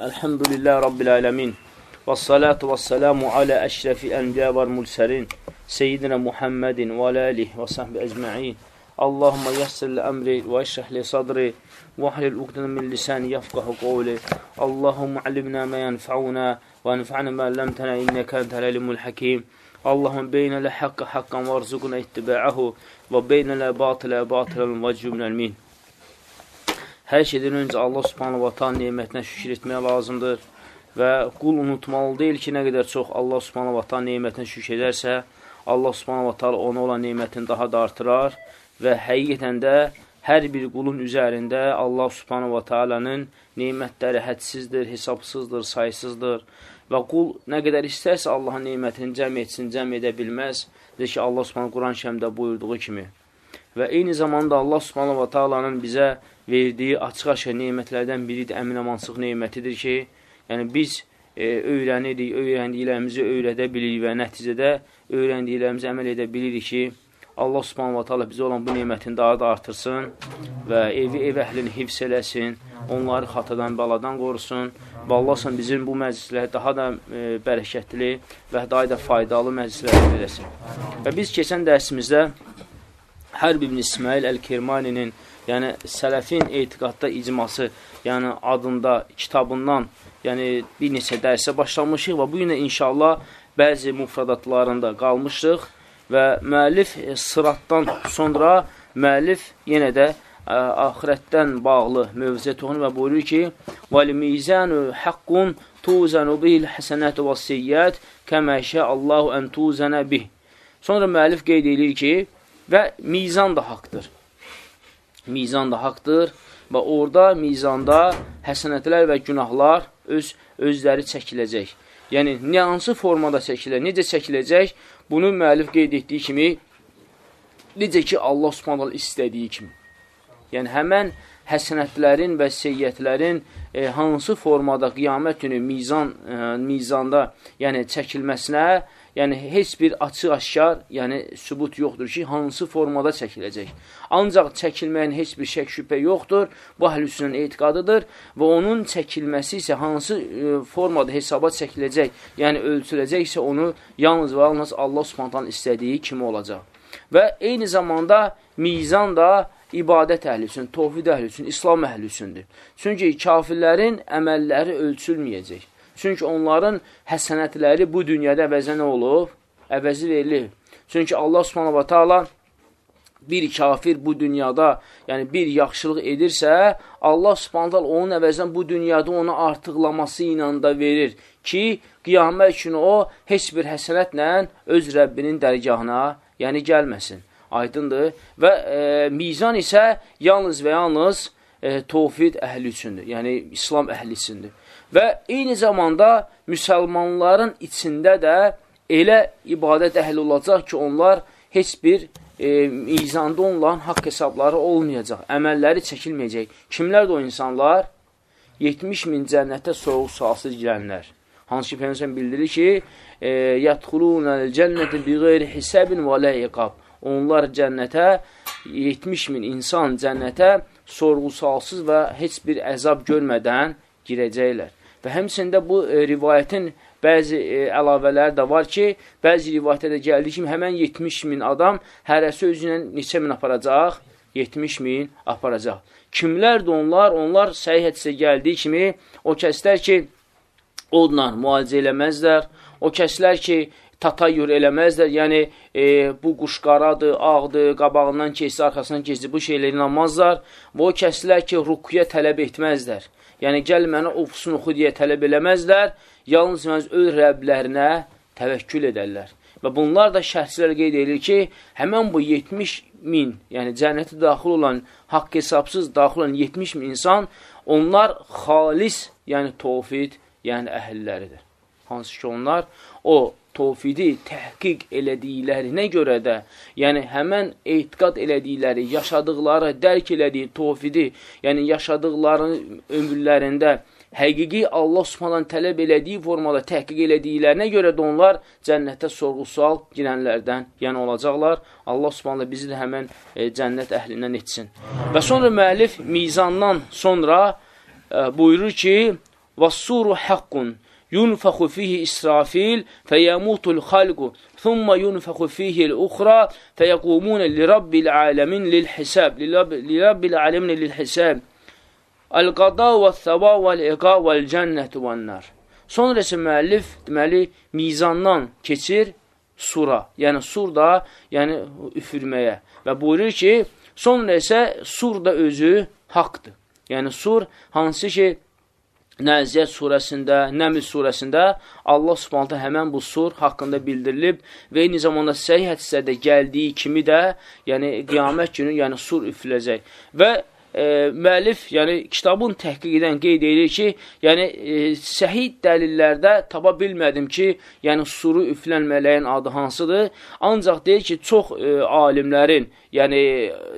الحمد لله رب العالمين والصلاة والسلام على أشرف الأنبياء والمرسلين سيدنا محمد وعلى آله وصحبه أجمعين اللهم يسر لأمري واشرح لي صدري واحلل عقدة من لساني يفقه قولي اللهم علمنا ما ينفعنا وانفعنا ما علمتنا إنك أنت العليم الحكيم اللهم بين الحق حقا وارزقنا اتباعه وبين الباطل باطلا واجبنا المين Hər şeydən öncə Allah subhanahu wa ta'ala nemətinə şükür etmək lazımdır və qul unutmalı deyil ki, nə qədər çox Allah subhanahu wa ta'ala nemətinə şükür edərsə, Allah subhanahu wa ta'ala ona olan nemətini daha da artırar və həqiqətən də hər bir qulun üzərində Allah subhanahu wa ta'alanın nemətləri hədsizdir, hesabsızdır, sayısızdır və qul nə qədər istərsə Allahın nemətini cəm etsin, cəm edə bilməz. Deyir ki, Allah subhanahu Quran-ı şəmdə buyurduğu kimi. Və eyni zamanda Allah subhanahu wa ta'alanın bizə verdiyi açıq-aşıq neymətlərdən biri də əmin-amansıq neymətidir ki, yəni biz e, öyrənirik, öyrəndiklərimizi öyrədə bilirik və nəticədə öyrəndiklərimizi əməl edə bilirik ki, Allah subhanahu wa ta'ala bizə olan bu neymətini daha da artırsın və evi, ev əhlini hifz eləsin, onları xatadan, baladan qorusun və Allah bizim bu məclisləri daha da e, bərəkətli və daha da faydalı məclislər eləsin. Və biz keçən dərsimizdə Hərb ibn İsmail Əl-Kirmaninin, yəni sələfin etiqadda icması, yəni adında, kitabından, yəni bir neçə dərsə başlamışıq və bu günə inşallah bəzi mufradatlarında qalmışıq və müəllif e, sıratdan sonra müəllif yenə də ə, axirətdən bağlı mövzuya toxunur və buyurur ki: "Vəl-mizanu haqqun tuzanu bil hasenatu vas-siyyat kama Allahu an tuzana bih." Sonra müəllif qeyd edir ki, və mizan da haqqdır. Mizan da haqdır və orada mizanda həsənətlər və günahlar öz özləri çəkiləcək. Yəni, hansı formada çəkiləcək, necə çəkiləcək, bunu müəllif qeyd etdiyi kimi, necə ki, Allah subhanallah istədiyi kimi. Yəni, həmən həsənətlərin və seyyətlərin e, hansı formada qiyamət günü mizan, e, mizanda yəni çəkilməsinə yəni heç bir açıq-aşkar, yəni sübut yoxdur ki, hansı formada çəkiləcək. Ancaq çəkilməyin heç bir şək şübhə yoxdur. Bu əhlüsünün etiqadıdır və onun çəkilməsi isə hansı e, formada hesaba çəkiləcək, yəni ölçüləcəksə onu yalnız və yalnız Allah Subhanahu istədiyi kimi olacaq. Və eyni zamanda mizan da ibadət əhli üçün, tovhid əhli üçün, İslam əhli üçündür. Çünki kafirlərin əməlləri ölçülməyəcək. Çünki onların həsənətləri bu dünyada əvəzə nə olub? Əvəzi verilir. Çünki Allah subhanahu wa ta'ala bir kafir bu dünyada, yəni bir yaxşılıq edirsə, Allah subhanətəl onun əvəzən bu dünyada onu artıqlaması ilə da verir ki, qiyamət günü o heç bir həsənətlə öz Rəbbinin dərgahına, yəni gəlməsin. Aydındır. Və e, mizan isə yalnız və yalnız e, tovfid əhli üçündür, yəni İslam əhli üçündür. Və eyni zamanda müsəlmanların içində də elə ibadət əhli olacaq ki, onlar heç bir e, mizanda onların haqq hesabları olmayacaq, əməlləri çəkilməyəcək. Kimlərdir o insanlar? 70 min cənnətə soğuq sualsız girənlər. Hansı ki, Peygəmbər bildirir ki, e, yədxulunəl cənnəti bi qeyri hisabin və la iqab. Onlar cənnətə 70 min insan cənnətə sorğu-sualsız və heç bir əzab görmədən girəcəklər. Və həmçində bu e, rivayətin bəzi e, əlavələri də var ki, bəzi rivayətdə də gəldi ki, həmən 70 min adam hərəsi özünə neçə min aparacaq? 70 min aparacaq. Kimlərdir onlar? Onlar səhih hədisə gəldiyi kimi o kəslər ki, odla müalicə eləməzlər, o kəslər ki, tatayyur eləməzlər, yəni e, bu quş qaradır, ağdır, qabağından keçsi, arxasından keçsi, bu şeyləri inanmazlar və o kəslər ki, ruqya tələb etməzlər. Yəni, gəl mənə oxusun, oxu deyə tələb eləməzlər, yalnız məhz öz rəblərinə təvəkkül edərlər. Və bunlar da şəhsilər qeyd edir ki, həmən bu 70 min, yəni cənnətə daxil olan, haqq hesabsız daxil olan 70 min insan, onlar xalis, yəni tovfid, yəni əhilləridir. Hansı ki, onlar o tovfidi təhqiq elədiklərinə görə də, yəni həmən etiqad elədikləri, yaşadıqları, dərk elədiyi tovfidi, yəni yaşadıqları ömürlərində həqiqi Allah subhanan tələb elədiyi formada təhqiq elədiklərinə görə də onlar cənnətə sorğu-sual girənlərdən yəni olacaqlar. Allah subhanə bizi də həmən e, cənnət əhlindən etsin. Və sonra müəllif mizandan sonra e, buyurur ki, "Və-suru haqqun yunfəxu fihi İsrafil fəyəmutul xalqu thumma yunfəxu fihi l-uxra fəyəqumun li-rabbil aləmin lil-hisab li-rabbil aləmin lil-hisab Əl-qada və-thəba vəl-iqa vəl-cənnətu vəl-nar Sonra isə müəllif deməli mizandan keçir sura, yəni sur da, yəni üfürməyə. Və buyurur ki, sonra isə sur da özü haqdır. Yəni sur hansı ki Nəziyyət surəsində, Nəml surəsində Allah subhanətə həmən bu sur haqqında bildirilib və eyni zamanda səhih hədisədə gəldiyi kimi də, yəni qiyamət günü, yəni sur üfüləcək. Və e, müəllif, yəni kitabın təhqiq edən qeyd edir ki, yəni e, səhid dəlillərdə tapa bilmədim ki, yəni suru üflən mələyin adı hansıdır. Ancaq deyir ki, çox e, alimlərin, yəni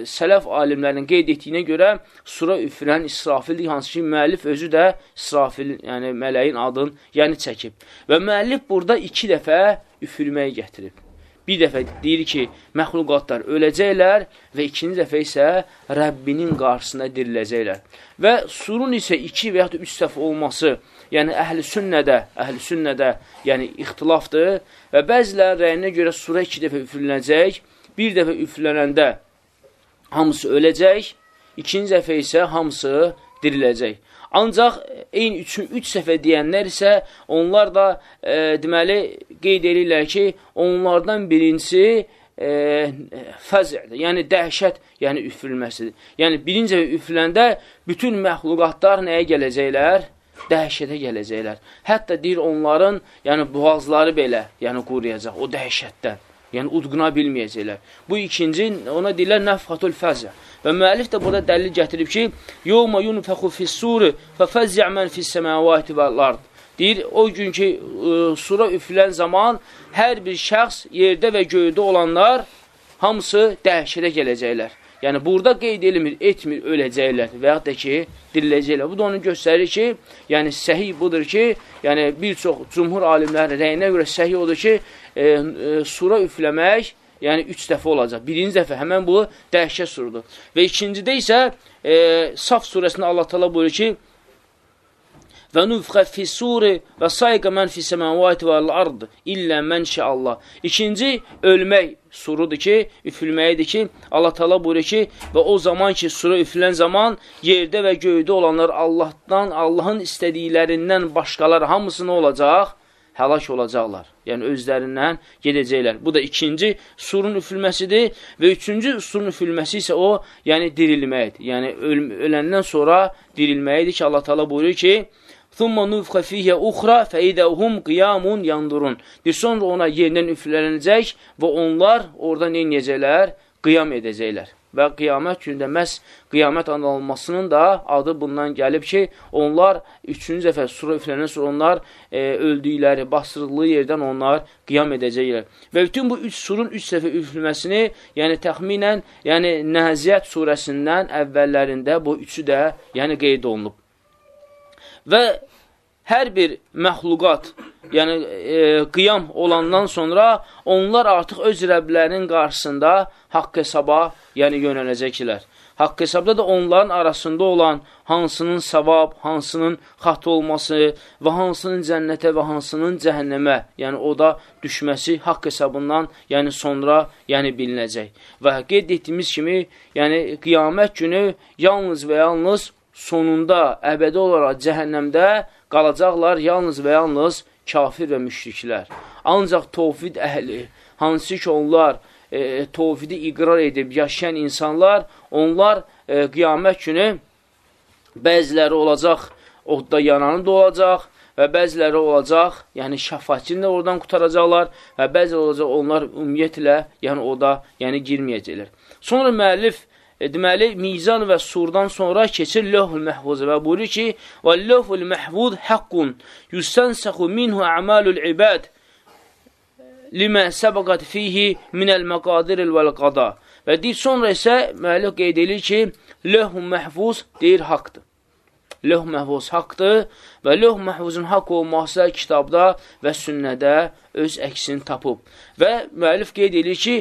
sələf alimlərinin qeyd etdiyinə görə sura üflən İsrafildir, hansı ki, müəllif özü də İsrafil, yəni mələyin adını yəni çəkib. Və müəllif burada iki dəfə üfürməyi gətirib bir dəfə deyir ki, məxluqatlar öləcəklər və ikinci dəfə isə Rəbbinin qarşısında diriləcəklər. Və surun isə iki və yaxud üç dəfə olması, yəni əhl-i sünnədə, əhl-i sünnədə, yəni ixtilafdır və bəzilər rəyinə görə sura iki dəfə üfürüləcək, bir dəfə üfürlənəndə hamısı öləcək, ikinci dəfə isə hamısı diriləcək. Ancaq eyni üçün üç səfə deyənlər isə onlar da e, deməli qeyd edirlər ki, onlardan birincisi e, fəzədir, yəni dəhşət, yəni üfürülməsidir. Yəni birinci üfürüləndə bütün məxluqatlar nəyə gələcəklər? Dəhşətə gələcəklər. Hətta deyir onların, yəni boğazları belə, yəni quruyacaq o dəhşətdən. Yəni udquna bilməyəcəklər. Bu ikinci, ona deyirlər nəfxatul fəzə. Və müəllif də burada dəlil gətirib ki, Yovma yunfəxu fissuri fəfəzziə mən fissəməvati və l-ard. Deyir, o gün ki, ə, sura üfülən zaman hər bir şəxs yerdə və göydə olanlar hamısı dəhşətə gələcəklər. Yəni, burada qeyd edilmir, etmir, öləcəklər və yaxud da ki, diriləcəklər. Bu da onu göstərir ki, yəni səhih budur ki, yəni bir çox cumhur alimlərin rəyinə görə səhih odur ki, e, e, sura üfləmək yəni üç dəfə olacaq. Birinci dəfə həmən bu dəhşət surudur. Və ikincidə isə e, Saf surəsində Allah tala buyurur ki, və nufxə fissuri və sayqə mən fissəməvati və ard illə mən Allah. İkinci, ölmək surudur ki, üfülməyidir ki, Allah tala buyurur ki, və o zaman ki, sura üfülən zaman yerdə və göydə olanlar Allahdan, Allahın istədiklərindən başqaları hamısı nə olacaq? həlak olacaqlar. Yəni, özlərindən gedəcəklər. Bu da ikinci surun üfülməsidir və üçüncü surun üfülməsi isə o, yəni dirilməkdir. Yəni, öl öləndən sonra dirilməkdir ki, Allah tala buyurur ki, ثُمَّ نُفْخَ فِيهَ أُخْرَى فَإِذَهُمْ قِيَامٌ يَنْدُرُونَ Bir sonra ona yerindən üflənəcək və onlar orada neynəyəcəklər? Qiyam edəcəklər və qiyamət gündə məhz qiyamət anılmasının da adı bundan gəlib ki, onlar üçüncü dəfə sura üflənən sonra onlar e, öldükləri, basdırıldığı yerdən onlar qiyam edəcəklər. Və bütün bu üç surun üç dəfə üflməsini, yəni təxminən, yəni Nəziyyət surəsindən əvvəllərində bu üçü də yəni qeyd olunub. Və hər bir məxluqat, yəni e, qiyam olandan sonra onlar artıq öz Rəblərinin qarşısında haqq hesaba, yəni yönələcəklər. Haqq hesabda da onların arasında olan hansının savab, hansının xat olması və hansının cənnətə və hansının cəhənnəmə, yəni o da düşməsi haqq hesabından, yəni sonra yəni bilinəcək. Və qeyd etdiyimiz kimi, yəni qiyamət günü yalnız və yalnız sonunda əbədi olaraq cəhənnəmdə qalacaqlar yalnız və yalnız kafir və müşriklər. Ancaq tovfid əhli, hansı ki onlar e, tovfidi iqrar edib yaşayan insanlar, onlar e, qiyamət günü bəziləri olacaq, odda yananı da olacaq və bəziləri olacaq, yəni şəfaçini də oradan qutaracaqlar və bəziləri olacaq, onlar ümumiyyətlə, yəni oda, yəni girməyəcəklər. Sonra müəllif e, deməli, mizan və surdan sonra keçir lövhül məhvuzə və buyurur ki, və lövhül məhvud haqqun yüstənsəxu minhu əmalul ibad limə səbəqət fihi minəl məqadiril vəl qada. Və deyir, sonra isə müəllif qeyd edir ki, lövhül məhvuz deyir haqdır. Lövh məhvuz haqdır və lövh məhvuzun haqq olması kitabda və sünnədə öz əksini tapıb. Və müəllif qeyd edir ki,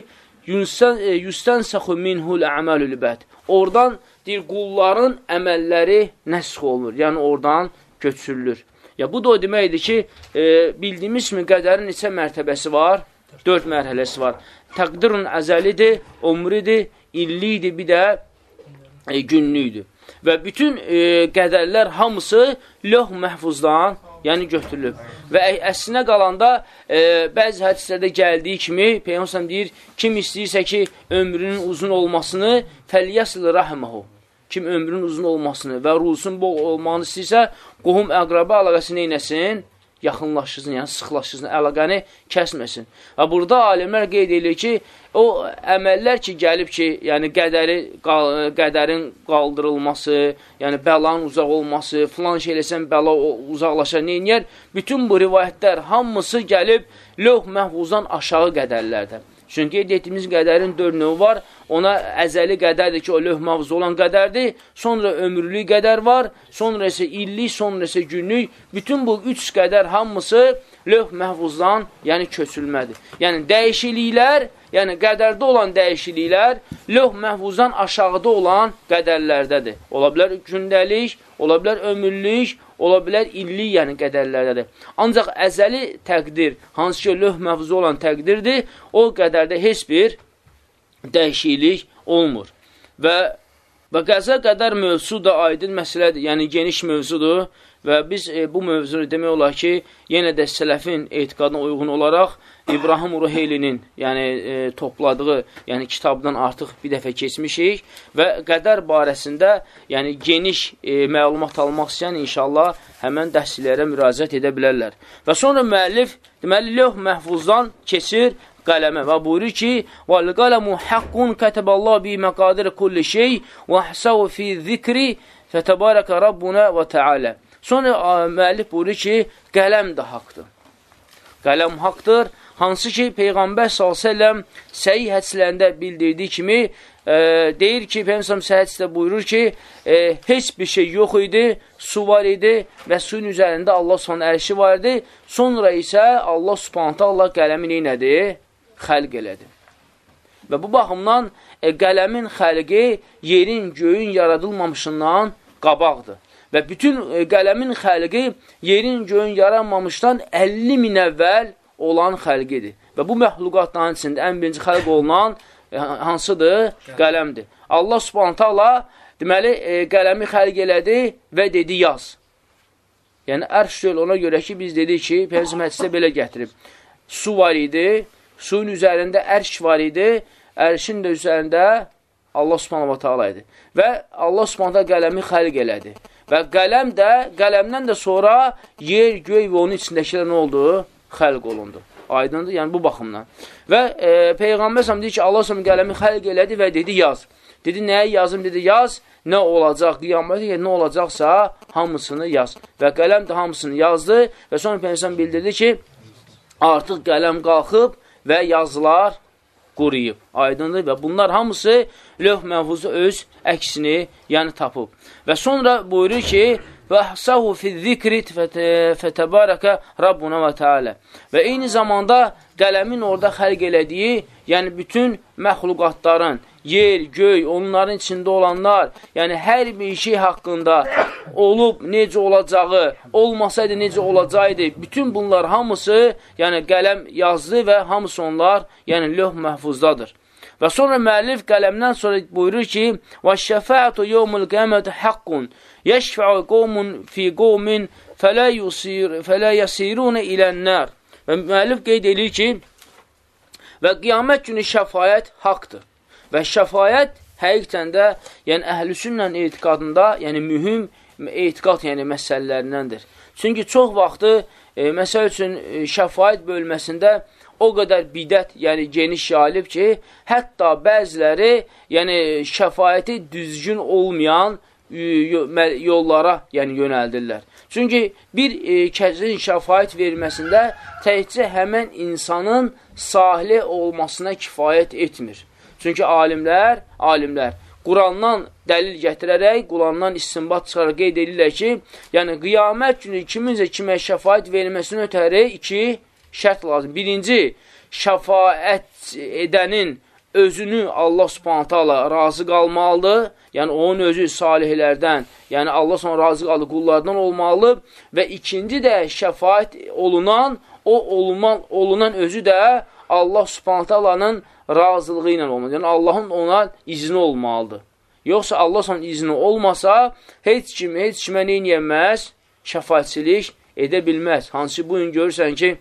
yüstənsəxu e, minhul əməlül bəd. Oradan deyir, qulların əməlləri nəsx olunur. Yəni, oradan götürülür. Ya bu da o deməkdir ki, e, bildiyimiz kimi qədərin neçə mərtəbəsi var? Dörd mərhələsi var. Təqdirun əzəlidir, umridir, illidir, bir də e, günlüydür. Və bütün e, qədərlər hamısı löh məhfuzdan yəni götürülüb. Və əslinə qalanda e, bəzi hədislərdə gəldiyi kimi Peyğəmbər deyir, kim istəyirsə ki, ömrünün uzun olmasını fəliyyəsil rəhməhu. Kim ömrünün uzun olmasını və ruhusun bol olmağını istəyirsə, qohum əqrəbə əlaqəsi neynəsin? Yaxınlaşırsın, yəni sıxlaşırsın, əlaqəni kəsməsin. Və burada alimlər qeyd edir ki, o əməllər ki, gəlib ki, yəni qədəri, qədərin qaldırılması, yəni bəlanın uzaq olması, filan şey eləsən bəla uzaqlaşar, neyniyər? Bütün bu rivayətlər hamısı gəlib lövh məhvuzdan aşağı qədərlərdən. Çünki qeyd etdiyimiz qədərin dörd növü var. Ona əzəli qədərdir ki, o lövh mavzu olan qədərdir. Sonra ömürlük qədər var. Sonra isə illik, sonra isə günlük. Bütün bu üç qədər hamısı lövh məhvuzdan, yəni köçülmədir. Yəni dəyişikliklər, yəni qədərdə olan dəyişikliklər lövh məhvuzdan aşağıda olan qədərlərdədir. Ola bilər gündəlik, ola bilər ömürlük, ola bilər illik, yəni qədərlərdədir. Ancaq əzəli təqdir, hansı ki, löh məhvuzu olan təqdirdir, o qədərdə heç bir dəyişiklik olmur. Və, və qəza qədər mövzu da aydın məsələdir, yəni geniş mövzudur Və biz e, bu mövzunu demək olar ki, yenə də sələfin etiqadına uyğun olaraq İbrahim Ruheylinin yəni, e, topladığı yəni, kitabdan artıq bir dəfə keçmişik və qədər barəsində yəni, geniş e, məlumat almaq istəyən inşallah həmən dərslərə müraciət edə bilərlər. Və sonra müəllif deməli, lövh məhfuzdan keçir qələmə və buyurur ki, وَالْقَلَمُ حَقٌّ كَتَبَ اللّٰهُ بِي مَقَادِرِ كُلِّ شَيْءٍ وَحْسَوْ فِي الذِّكْرِ فَتَبَارَكَ رَبُّنَا وَتَعَالَى Sonra müəllif buyurur ki, qələm də haqdır. Qələm haqdır, hansı ki, Peyğəmbər s.ə.v səyi hədislərində bildirdiyi kimi, e, deyir ki, Peyğəmbər səyi hədisdə buyurur ki, e, heç bir şey yox idi, su var idi və suyun üzərində Allah s.ə.v ərşi var idi. Sonra isə Allah s.ə.v Allah qələmi neynədi? Xəlq elədi. Və bu baxımdan e, qələmin xəlqi yerin, göyün yaradılmamışından qabaqdır. Və bütün e, qələmin xəlqi yerin göyün yaranmamışdan 50 min əvvəl olan xəlqidir. Və bu məxluqatların içində ən birinci xəlq olunan e, hansıdır? Qələmdir. Allah subhanətə Allah deməli, e, qələmi xəlq elədi və dedi yaz. Yəni, ərş deyil ona görə ki, biz dedik ki, Peyğəmbər hədisdə belə gətirib. Su var idi, suyun üzərində ərş var idi, ərşin də üzərində Allah subhanahu wa ta'ala idi. Və Allah subhanahu wa ta'ala qələmi xəlq elədi. Və qələm də, qələmdən də sonra yer, göy və onun içindəkilər nə oldu? Xəlq olundu. Aydındır, yəni bu baxımdan. Və e, Peyğəmbər səhəm deyir ki, Allah səhəm qələmi xəlq elədi və dedi yaz. Dedi, nəyə yazım? Dedi, yaz, nə olacaq? Qiyamətə ki, nə olacaqsa, hamısını yaz. Və qələm də hamısını yazdı və sonra Peyğəmbər bildirdi ki, artıq qələm qalxıb və yazılar quruyub. Aydındır və bunlar hamısı lövh məhfuzu öz əksini, yəni tapıb. Və sonra buyurur ki, və əhsəhu fi zikri fətəbarəkə Rabbuna və Teala. Və eyni zamanda qələmin orada xəlq elədiyi, yəni bütün məxluqatların, yer, göy, onların içində olanlar, yəni hər bir şey haqqında olub necə olacağı, olmasaydı necə olacaqdı, bütün bunlar hamısı, yəni qələm yazdı və hamısı onlar, yəni löh məhfuzdadır. Və sonra müəllif qələmdən sonra buyurur ki, Və şəfəətü yevmül qəmət haqqun, yəşfəu qovmun fi qovmin fələ yəsirunə ilənlər. Və müəllif qeyd edir ki, və qiyamət günü şəfayət haqdır. Və şəfayət həqiqətən də, yəni əhlüsünlə etiqadında, yəni mühüm etiqad yəni məsələlərindəndir. Çünki çox vaxtı, e, məsəl üçün, e, şəfayət bölməsində o qədər bidət, yəni geniş yayılıb ki, hətta bəziləri, yəni şəfayəti düzgün olmayan e, yollara yəni yönəldirlər. Çünki bir e, kəsin şəfayət verməsində təkcə həmən insanın sahili olmasına kifayət etmir. Çünki alimlər, alimlər Qurandan dəlil gətirərək, Qurandan istinbat çıxaraq qeyd edirlər ki, yəni qiyamət günü kimincə kimə şəfayət verilməsini ötəri iki şərt lazım. Birinci, şəfayət edənin özünü Allah subhanətə Allah razı qalmalıdır. Yəni, onun özü salihlərdən, yəni Allah sonra razı qaldı qullardan olmalı və ikinci də şəfayət olunan, o olunan, olunan özü də Allah subhanətə Allah'ın razılığı ilə olmalıdır. Yəni, Allahın ona izni olmalıdır. Yoxsa Allah sonra izni olmasa, heç kim, heç kimə neynəyəməz? Şəfayətçilik edə bilməz. Hansı bu gün görürsən ki,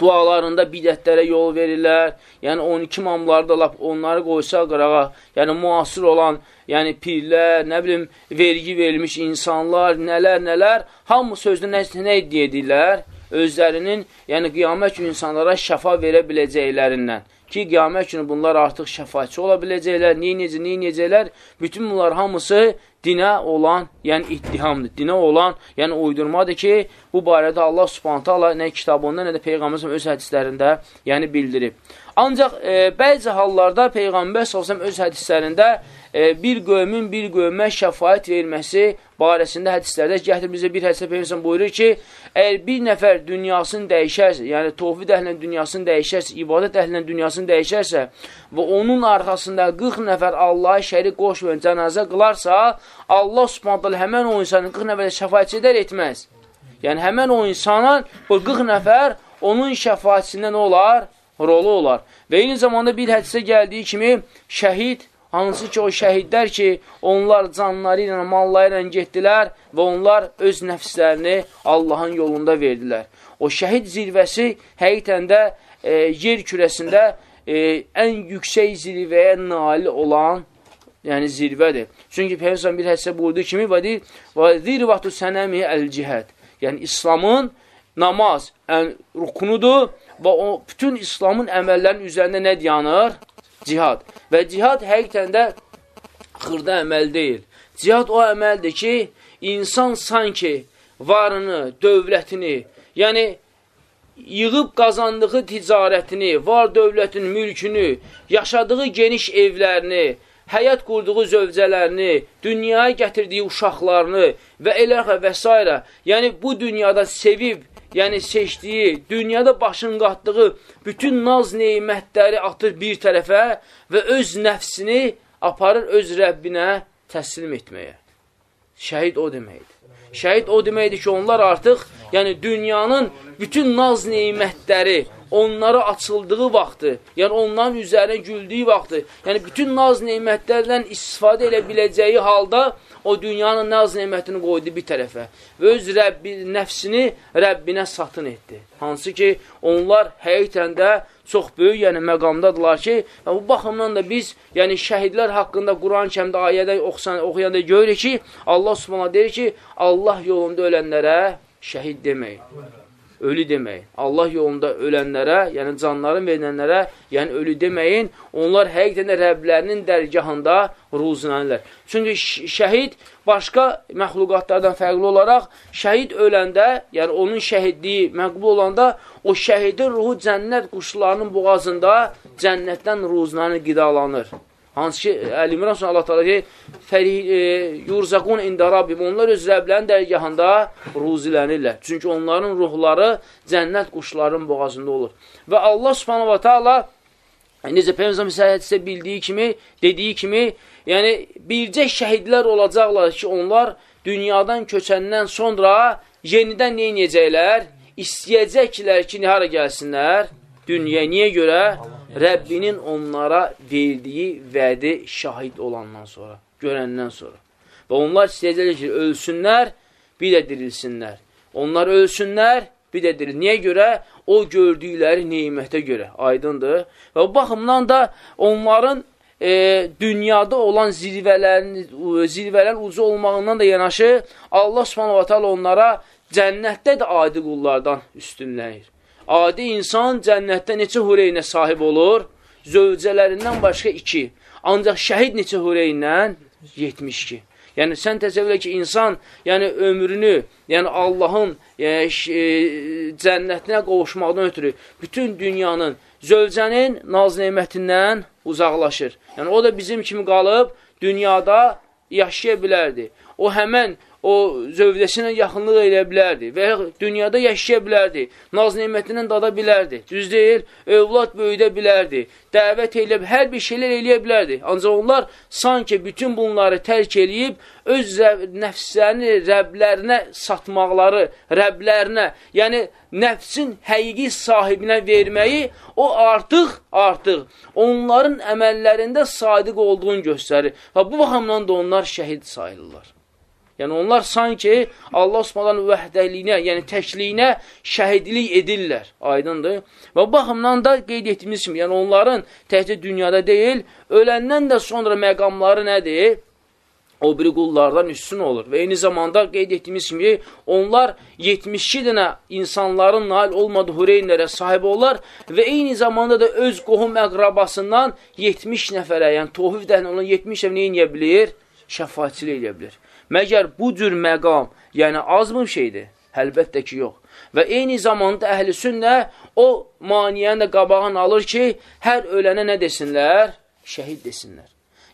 dualarında bidətlərə yol verirlər. Yəni 12 imamları da lap onları qoysa qırağa, yəni müasir olan, yəni pirlər, nə bilim, vergi verilmiş insanlar, nələr, nələr, hamı sözdə nə, nə edirlər? Özlərinin, yəni qiyamət insanlara şəfa verə biləcəklərindən ki, qiyamət günü bunlar artıq şəfaatçı ola biləcəklər, neynəcə, neynəcəklər, bütün bunlar hamısı dinə olan, yəni ittihamdır, dinə olan, yəni uydurmadır ki, bu barədə Allah subhanətə Allah nə kitabında, nə də Peyğəmbər öz hədislərində yəni bildirib. Ancaq e, bəzi hallarda Peyğəmbər s.ə.v öz hədislərində e, bir qövmün bir qövmə şəfayət verilməsi barəsində hədislərdə gətirib bizə bir hədisdə Peyğəmbər buyurur ki, əgər bir nəfər dünyasını dəyişərsə, yəni tovhid əhlinin dünyasını dəyişərsə, ibadət əhlinin dünyasını dəyişərsə və onun arxasında 40 nəfər Allah'a şərik qoşmayan cənazə qılarsa, Allah subhanətələ həmən o insanın 40 nəfərə şəfayət edər etməz. Yəni, həmən o insanın bu 40 nəfər onun şəfayətçində nə olar? Rolu olar. Və eyni zamanda bir hədisə gəldiyi kimi şəhid Hansı ki, o şəhidlər ki, onlar canları ilə, malları ilə getdilər və onlar öz nəfslərini Allahın yolunda verdilər. O şəhid zirvəsi həqiqətən də e, yer kürəsində e, ən yüksək zirvəyə nail olan yəni zirvədir. Çünki Peyğəmbər bir hədisə buyurduğu kimi və deyir: "Və zirvatu sənəmi el-cihad." Yəni İslamın namaz ən rukunudur və o bütün İslamın əməllərinin üzərində nə dayanır? cihad. Və cihad həqiqətən də xırda əməl deyil. Cihad o əməldir ki, insan sanki varını, dövlətini, yəni yığıb qazandığı ticarətini, var dövlətin mülkünü, yaşadığı geniş evlərini, həyat qurduğu zövcələrini, dünyaya gətirdiyi uşaqlarını və elə və s. Yəni, bu dünyada sevib, yəni seçdiyi, dünyada başın qatdığı bütün naz neymətləri atır bir tərəfə və öz nəfsini aparır öz Rəbbinə təslim etməyə. Şəhid o deməkdir. Şəhid o deməkdir ki, onlar artıq, yəni dünyanın bütün naz neymətləri, onlara açıldığı vaxtı, yəni onların üzərinə güldüyü vaxtı, yəni bütün naz neymətlərdən istifadə elə biləcəyi halda o dünyanın naz nemətini qoydu bir tərəfə və öz Rəbbi, nəfsini Rəbbinə satın etdi. Hansı ki, onlar həqiqətən də çox böyük yəni məqamdadılar ki, və bu baxımdan da biz yəni şəhidlər haqqında Quran kəmdə ayədə oxuyanda görürük ki, Allah Subhanahu deyir ki, Allah yolunda ölənlərə şəhid deməyin ölü deməyin. Allah yolunda ölənlərə, yəni canların verilənlərə, yəni ölü deməyin. Onlar həqiqətən də Rəblərinin dərgahında ruzunanırlar. Çünki şəhid başqa məxluqatlardan fərqli olaraq, şəhid öləndə, yəni onun şəhidliyi məqbul olanda, o şəhidin ruhu cənnət quşlarının boğazında cənnətdən ruzunanı qidalanır. Hansı ki, Əl-İmran sonra Allah təala ki, fəri e, yurzaqun ində Rabbim. Onlar öz Rəblərin dərgahında ruzilənirlər. Çünki onların ruhları cənnət quşların boğazında olur. Və Allah Subhanahu va Taala necə Peyğəmbər səhhətsə bildiyi kimi, dediyi kimi, yəni bircə şəhidlər olacaqlar ki, onlar dünyadan köçəndən sonra yenidən nə edəcəklər? İstəyəcəklər ki, hara gəlsinlər? Dünya niyə görə? Rəbbinin onlara verdiyi vədi şahid olandan sonra, görəndən sonra. Və onlar istəyəcəklər ki, ölsünlər, bir də dirilsinlər. Onlar ölsünlər, bir də diril. Niyə görə? O gördükləri neymətə görə. Aydındır. Və bu baxımdan da onların e, dünyada olan zirvələrin, zirvələrin ucu olmağından da yanaşı Allah subhanahu wa onlara cənnətdə də adi qullardan üstünləyir. Adi insan cənnətdə neçə hureynə sahib olur? Zövcələrindən başqa iki. Ancaq şəhid neçə hureyndən? 72. Yəni, sən təsəvvür ki, insan yəni, ömrünü, yəni Allahın yəni, e, cənnətinə qovuşmaqdan ötürü bütün dünyanın, zövcənin naz neymətindən uzaqlaşır. Yəni, o da bizim kimi qalıb dünyada yaşaya bilərdi. O həmən o zövdəsinə yaxınlıq eləyə bilərdi və ya dünyada yaşaya bilərdi, naz nemətindən dada bilərdi, düz deyil, övlad böyüdə bilərdi, dəvət elə, hər bir şeylər eləyə bilərdi. Ancaq onlar sanki bütün bunları tərk eləyib, öz nəfslərini rəblərinə satmaqları, rəblərinə, yəni nəfsin həqiqi sahibinə verməyi, o artıq, artıq onların əməllərində sadiq olduğunu göstərir. Və bu baxımdan da onlar şəhid sayılırlar. Yəni onlar sanki Allah Subhanahu vəhdəliyinə, yəni təkliyinə şəhidlik edirlər. Aydındır? Və baxımdan da qeyd etdiyimiz kimi, yəni onların təkcə dünyada deyil, öləndən də sonra məqamları nədir? O biri qullardan üstün olur. Və eyni zamanda qeyd etdiyimiz kimi, onlar 72 dənə insanların nail olmadığı hüreynlərə sahib olar və eyni zamanda da öz qohum əqrabasından 70 nəfərə, yəni tohif dəhlə olan 70 nəfər nə edə bilir? Şəfaatçilik edə bilir. Məgər bu cür məqam, yəni azmı şeydir? Əlbəttə ki, yox. Və eyni zamanda əhl-i sünnə o maniyəni də qabağını alır ki, hər ölənə nə desinlər? Şəhid desinlər.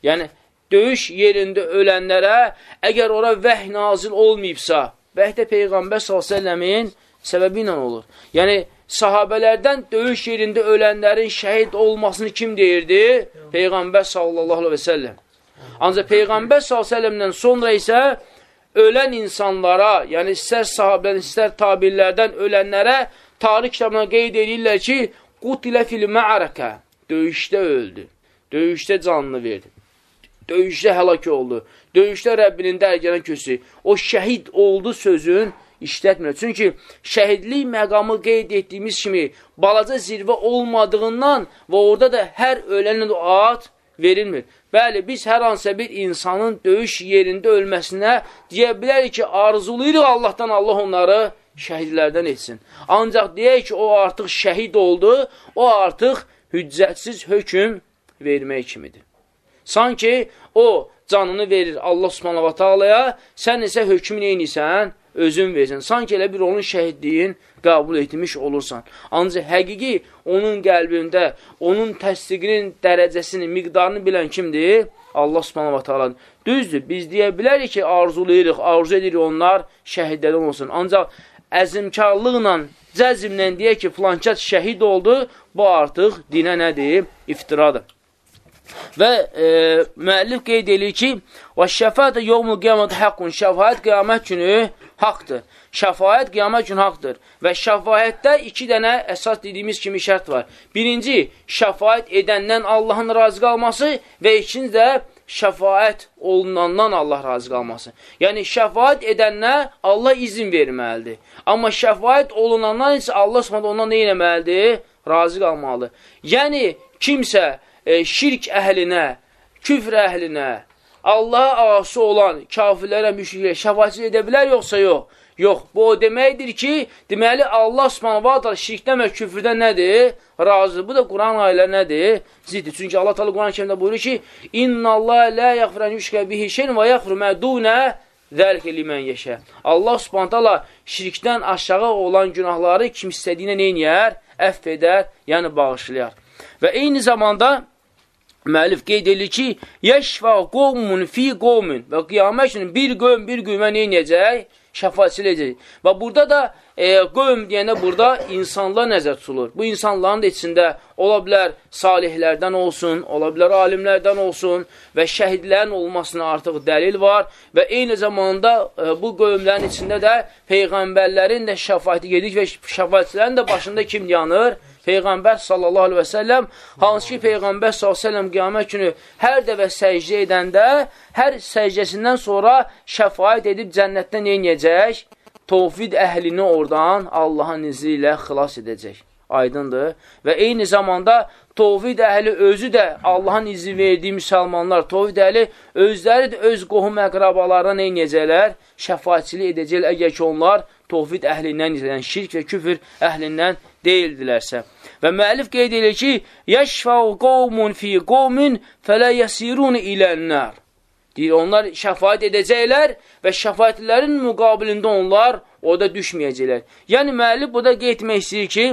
Yəni, döyüş yerində ölənlərə, əgər ora vəh nazil olmayıbsa, vəh də Peyğəmbər s.ə.v-in səbəbi ilə olur. Yəni, sahabələrdən döyüş yerində ölənlərin şəhid olmasını kim deyirdi? Peyğəmbər sallallahu aleyhi və səlləm. Ancaq Peyğəmbər s.ə.v-dən sonra isə ölən insanlara, yəni istər sahabədən, istər tabirlərdən ölənlərə tarix kitabına qeyd edirlər ki, qutilə fil mə'ərəkə, döyüşdə öldü, döyüşdə canını verdi, döyüşdə həlak oldu, döyüşdə Rəbbinin dərgənə kösü, o şəhid oldu sözün işlətmir. Çünki şəhidlik məqamı qeyd etdiyimiz kimi balaca zirvə olmadığından və orada da hər ölənin ad verilmir. Bəli, biz hər hansısa bir insanın döyüş yerində ölməsinə deyə bilərik ki, arzulayırıq Allahdan Allah onları şəhidlərdən etsin. Ancaq deyək ki, o artıq şəhid oldu, o artıq hüccətsiz hökm vermək kimidir. Sanki o canını verir Allah subhanahu wa ta'alaya, sən isə hökmü neynisən? Özün versən. Sanki elə bir onun şəhidliyin qəbul etmiş olursan. Ancaq həqiqi onun qəlbində, onun təsdiqinin dərəcəsini, miqdarını bilən kimdir? Allah subhanahu wa ta'ala. Düzdür, biz deyə bilərik ki, arzulayırıq, arzu edirik onlar şəhidlərdən olsun. Ancaq əzimkarlıqla, cəzimlə deyək ki, filankət şəhid oldu, bu artıq dinə nədir? İftiradır. Və e, müəllif qeyd edir ki, və şəfət yevmul qiyamət haqqun, şəfayət qiyamət günü haqdır. Şəfayət qiyamət günü haqdır. Və şəfayətdə iki dənə əsas dediyimiz kimi şərt var. Birinci, şəfayət edəndən Allahın razı qalması və ikinci də şəfayət olunandan Allah razı qalması. Yəni, şəfayət edəndən Allah izin verməlidir. Amma şəfayət olunandan isə Allah s.ə. ondan nə eləməlidir? Razı qalmalıdır. Yəni, kimsə e, şirk əhlinə, küfr əhlinə, Allaha asi olan kafirlərə, müşriklərə şəfaçı edə bilər, yoxsa yox? Yox, bu o deməkdir ki, deməli, Allah subhanahu şirkdən və küfrdən nədir? Razı. Bu da Quran ayələr nədir? Ziddir. Çünki Allah talı Quran kəmdə buyurur ki, İnna Allah lə yəxfirən yüşkə bihi şeyin və yəxfir mədunə zəlikə limən yeşə. Allah subhanahu şirkdən aşağı olan günahları kim istədiyinə neynəyər? Əff edər, yəni bağışlayar. Və eyni zamanda müəllif qeyd edir ki, Yeşfə qovmun fi qovmun və qiyamət günü bir qövm bir qövmə neynəyəcək? Şəfaçil edəcək. Və burada da e, qövm deyəndə burada insanlar nəzər tutulur. Bu insanların da içində ola bilər salihlərdən olsun, ola bilər alimlərdən olsun və şəhidlərin olmasına artıq dəlil var və eyni zamanda e, bu qövmlərin içində də peyğəmbərlərin də şəfaəti gedik və şəfaətçilərin də başında kim yanır? Peyğəmbər sallallahu aleyhi və səlləm, hansı ki, Peyğəmbər sallallahu aleyhi və səlləm qiyamət günü hər dəvə səcdə edəndə, hər səcdəsindən sonra şəfayət edib cənnətdən neynəyəcək? Tovfid əhlini oradan Allahın izi ilə xilas edəcək. Aydındır. Və eyni zamanda tovhid əhli özü də Allahın izi verdiyi müsəlmanlar, tovhid əhli özləri də öz qohum əqrabalarına neynəyəcəklər? Şəfaətçilik edəcəklər, əgər ki, onlar tovhid əhlindən, yəni şirk və küfür əhlindən deyildilərsə. Və müəllif qeyd edir ki, Yəşfəu qovmun fi qovmin fələ yəsirun ilənlər. Deyir, onlar şəfayət edəcəklər və şəfayətlərin müqabilində onlar orada düşməyəcəklər. Yəni, müəllif burada qeyd etmək istəyir ki,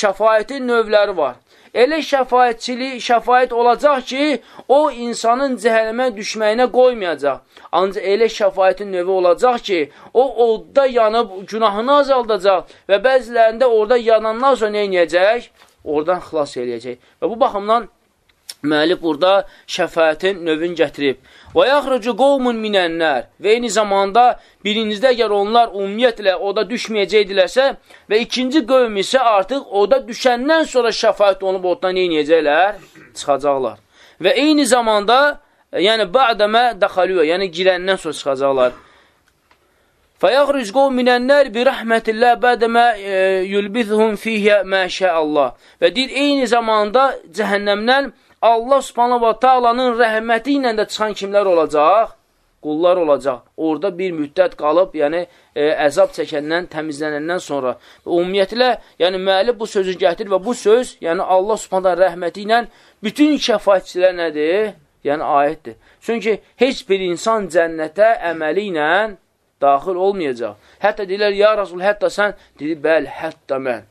şəfayətin növləri var. Elə şəfayətçilik, şəfayət olacaq ki, o insanın cəhənnəmə düşməyinə qoymayacaq. Ancaq elə şəfayətin növü olacaq ki, o odda yanıb günahını azaldacaq və bəzilərində orada yanandan sonra nə edəcək? Oradan xilas eləyəcək. Və bu baxımdan müəllif burada şəfayətin növün gətirib. Və yaxrucu qovmun minənlər və eyni zamanda birincide əgər onlar ümumiyyətlə oda düşməyəcəkdilərsə və ikinci qövm isə artıq oda düşəndən sonra şəfayət olunub oddan neynəyəcəklər? Çıxacaqlar. Və eyni zamanda, yəni ba'dəmə dəxalüyə, yəni girəndən sonra çıxacaqlar. Fəyəxruc qov minənlər bi rəhmətillah bədəmə yülbithum fiyyə məşə Allah. Və deyir, eyni zamanda cəhənnəmdən Allah subhanahu wa ta'alanın rəhməti ilə də çıxan kimlər olacaq? Qullar olacaq. Orada bir müddət qalıb, yəni e, əzab çəkəndən, təmizlənəndən sonra. Ümumiyyətlə, yəni müəllif bu sözü gətir və bu söz, yəni Allah subhanahu rəhməti ilə bütün şəfaətçilər nədir? Yəni ayətdir. Çünki heç bir insan cənnətə əməli ilə daxil olmayacaq. Hətta deyirlər, ya Rasul, hətta sən, dedi, bəli, hətta mən.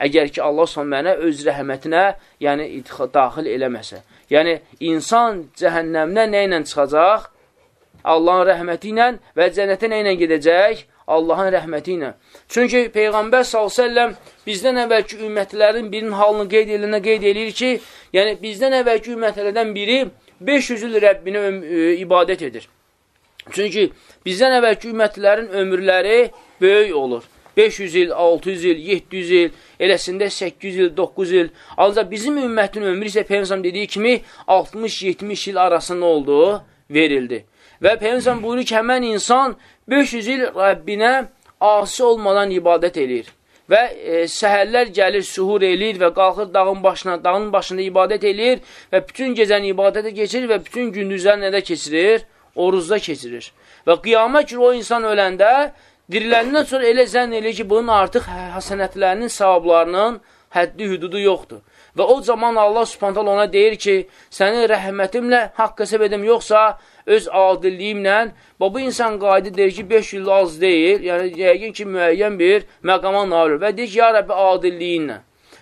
Əgər ki, Allah son mənə öz rəhmətinə, yəni daxil eləməsə. Yəni, insan cəhənnəmdə nə ilə çıxacaq? Allahın rəhməti ilə və cənnətə nə ilə gedəcək? Allahın rəhməti ilə. Çünki Peyğəmbər s.ə.v bizdən əvvəlki ümmətlərin birinin halını qeyd edilənə qeyd edir ki, yəni bizdən əvvəlki ümmətlərdən biri 500 il Rəbbinə ibadət edir. Çünki bizdən əvvəlki ümmətlərin ömürləri böyük olur. 500 il, 600 il, 700 il, eləsində 800 il, 900 il. Ancaq bizim ümmətin ömrü isə Peygəmbər dediyi kimi 60-70 il arasında oldu, verildi. Və Peygəmbər buyurur ki, həmən insan 500 il Rəbbinə asi olmadan ibadət edir. Və e, səhərlər gəlir, suhur eləyir və qalxır dağın başına, dağın başında ibadət eləyir və bütün gecəni ibadətə keçirir və bütün gündüzlər nədə keçirir? Oruzda keçirir. Və qiyamət günü o insan öləndə diriləndən sonra elə zənn eləyir ki, bunun artıq həsənətlərinin, savablarının həddi, hüdudu yoxdur. Və o zaman Allah subhantal ona deyir ki, səni rəhmətimlə haqq hesab edim, yoxsa öz adilliyimlə, və bu insan qaydı deyir ki, 5 il az deyil, yəni yəqin ki, müəyyən bir məqama nail və deyir ki, ya Rəbbi adilliyinlə.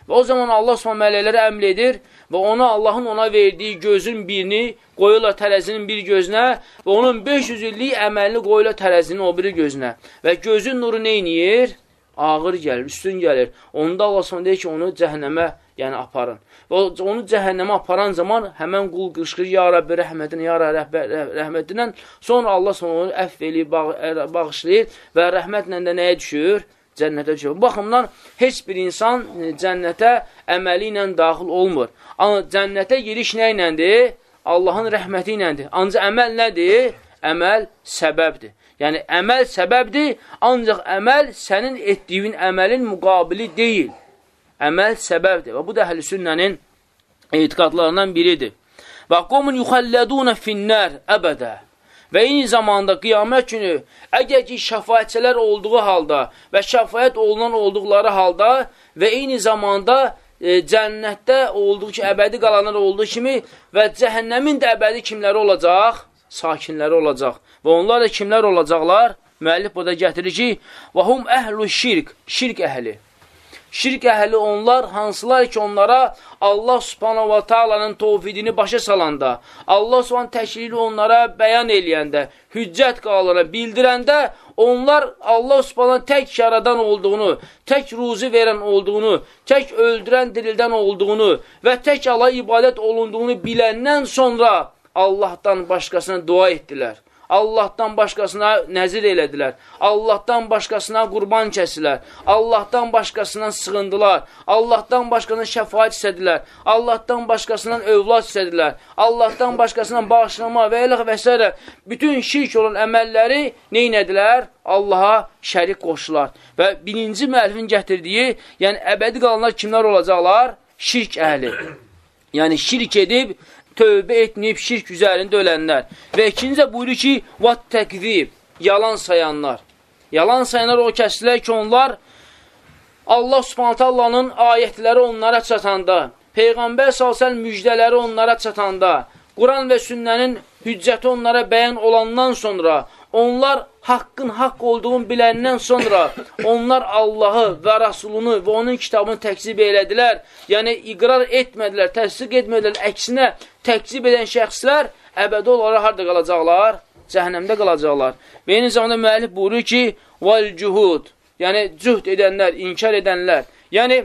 Və o zaman Allah subhanə mələklərə əmr edir və ona Allahın ona verdiyi gözün birini qoyurlar tərəzinin bir gözünə və onun 500 illik əməlini qoyurlar tərəzinin o biri gözünə. Və gözün nuru neyniyir? Ağır gəlir, üstün gəlir. Onda Allah sonra deyir ki, onu cəhənnəmə yəni aparın. Və onu cəhənnəmə aparan zaman həmən qul qışqır, ya Rəbbi rəhmətinə, ya Rəbbi rəhmətinə. Sonra Allah sonra onu əff eləyir, bağışlayır və rəhmətlə də nəyə düşür? Cənnətə düşür. Bu baxımdan heç bir insan cənnətə əməli ilə daxil olmur. Amma cənnətə giriş nə iləndir? Allahın rəhməti iləndir. Ancaq əməl nədir? Əməl səbəbdir. Yəni, əməl səbəbdir, ancaq əməl sənin etdiyin əməlin müqabili deyil. Əməl səbəbdir. Və bu da əhl-i sünnənin etiqadlarından biridir. Və qomun yuxəllədunə finnər əbədə. Və eyni zamanda qiyamət günü, əgər ki, şəfayətçilər olduğu halda və şəfayət olunan olduqları halda və eyni zamanda e, cənnətdə olduğu ki, əbədi qalanlar olduğu kimi və cəhənnəmin də əbədi kimləri olacaq? Sakinləri olacaq. Və onlar da kimlər olacaqlar? Müəllif burada gətirir ki, və hum əhlu şirk, şirk əhli. Şirk əhli onlar, hansılar ki, onlara Allah subhanahu wa ta'alanın tovfidini başa salanda, Allah subhanahu təşkili onlara bəyan eləyəndə, hüccət qalana bildirəndə, onlar Allah subhanahu tək yaradan olduğunu, tək ruzi verən olduğunu, tək öldürən dirildən olduğunu və tək Allah ibadət olunduğunu biləndən sonra Allahdan başqasına dua etdilər. Allahdan başqasına nəzir elədilər. Allahdan başqasına qurban kəsilər. Allahdan başqasından sığındılar. Allahdan başqasına şəfaət istədilər. Allahdan başqasından övlad istədilər. Allahdan başqasından bağışlama və eləq və s. Bütün şirk olan əməlləri neynədilər? Allaha şərik qoşdular. Və birinci müəllifin gətirdiyi, yəni əbədi qalanlar kimlər olacaqlar? Şirk əhli. Yəni şirk edib tövbə etməyib şirk üzərində ölənlər. Və ikincə buyurur ki, vat təqvib, yalan sayanlar. Yalan sayanlar o kəsdilər ki, onlar Allah subhanətə Allahın ayətləri onlara çatanda, Peyğəmbər salsəl müjdələri onlara çatanda, Quran və sünnənin hüccəti onlara bəyan olandan sonra, onlar haqqın haqq olduğunu biləndən sonra onlar Allahı və Rasulunu və onun kitabını təkzib elədilər. Yəni, iqrar etmədilər, təsdiq etmədilər. Əksinə, təkzib edən şəxslər əbədi olaraq harada qalacaqlar? Cəhənnəmdə qalacaqlar. Və eyni zamanda müəllif buyurur ki, vəl-cuhud, yəni cühd edənlər, inkar edənlər. Yəni,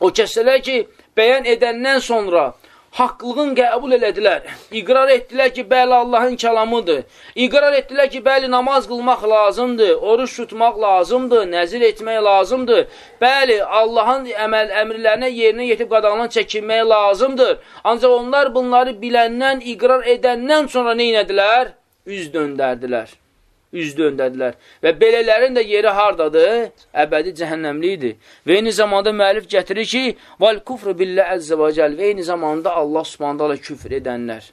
o kəsələr ki, bəyan edəndən sonra haqlığın qəbul elədilər. İqrar etdilər ki, bəli, Allahın kəlamıdır. İqrar etdilər ki, bəli, namaz qılmaq lazımdır, oruç tutmaq lazımdır, nəzir etmək lazımdır. Bəli, Allahın əməl əmrlərinə yerinə yetib qadağadan çəkinmək lazımdır. Ancaq onlar bunları biləndən, iqrar edəndən sonra nə edilər? Üz döndərdilər üz döndədilər. Və belələrin də yeri hardadır? Əbədi cəhənnəmlidir. Və eyni zamanda müəllif gətirir ki, val kufru billə əzzə və cəl və eyni zamanda Allah subhandalə küfr edənlər.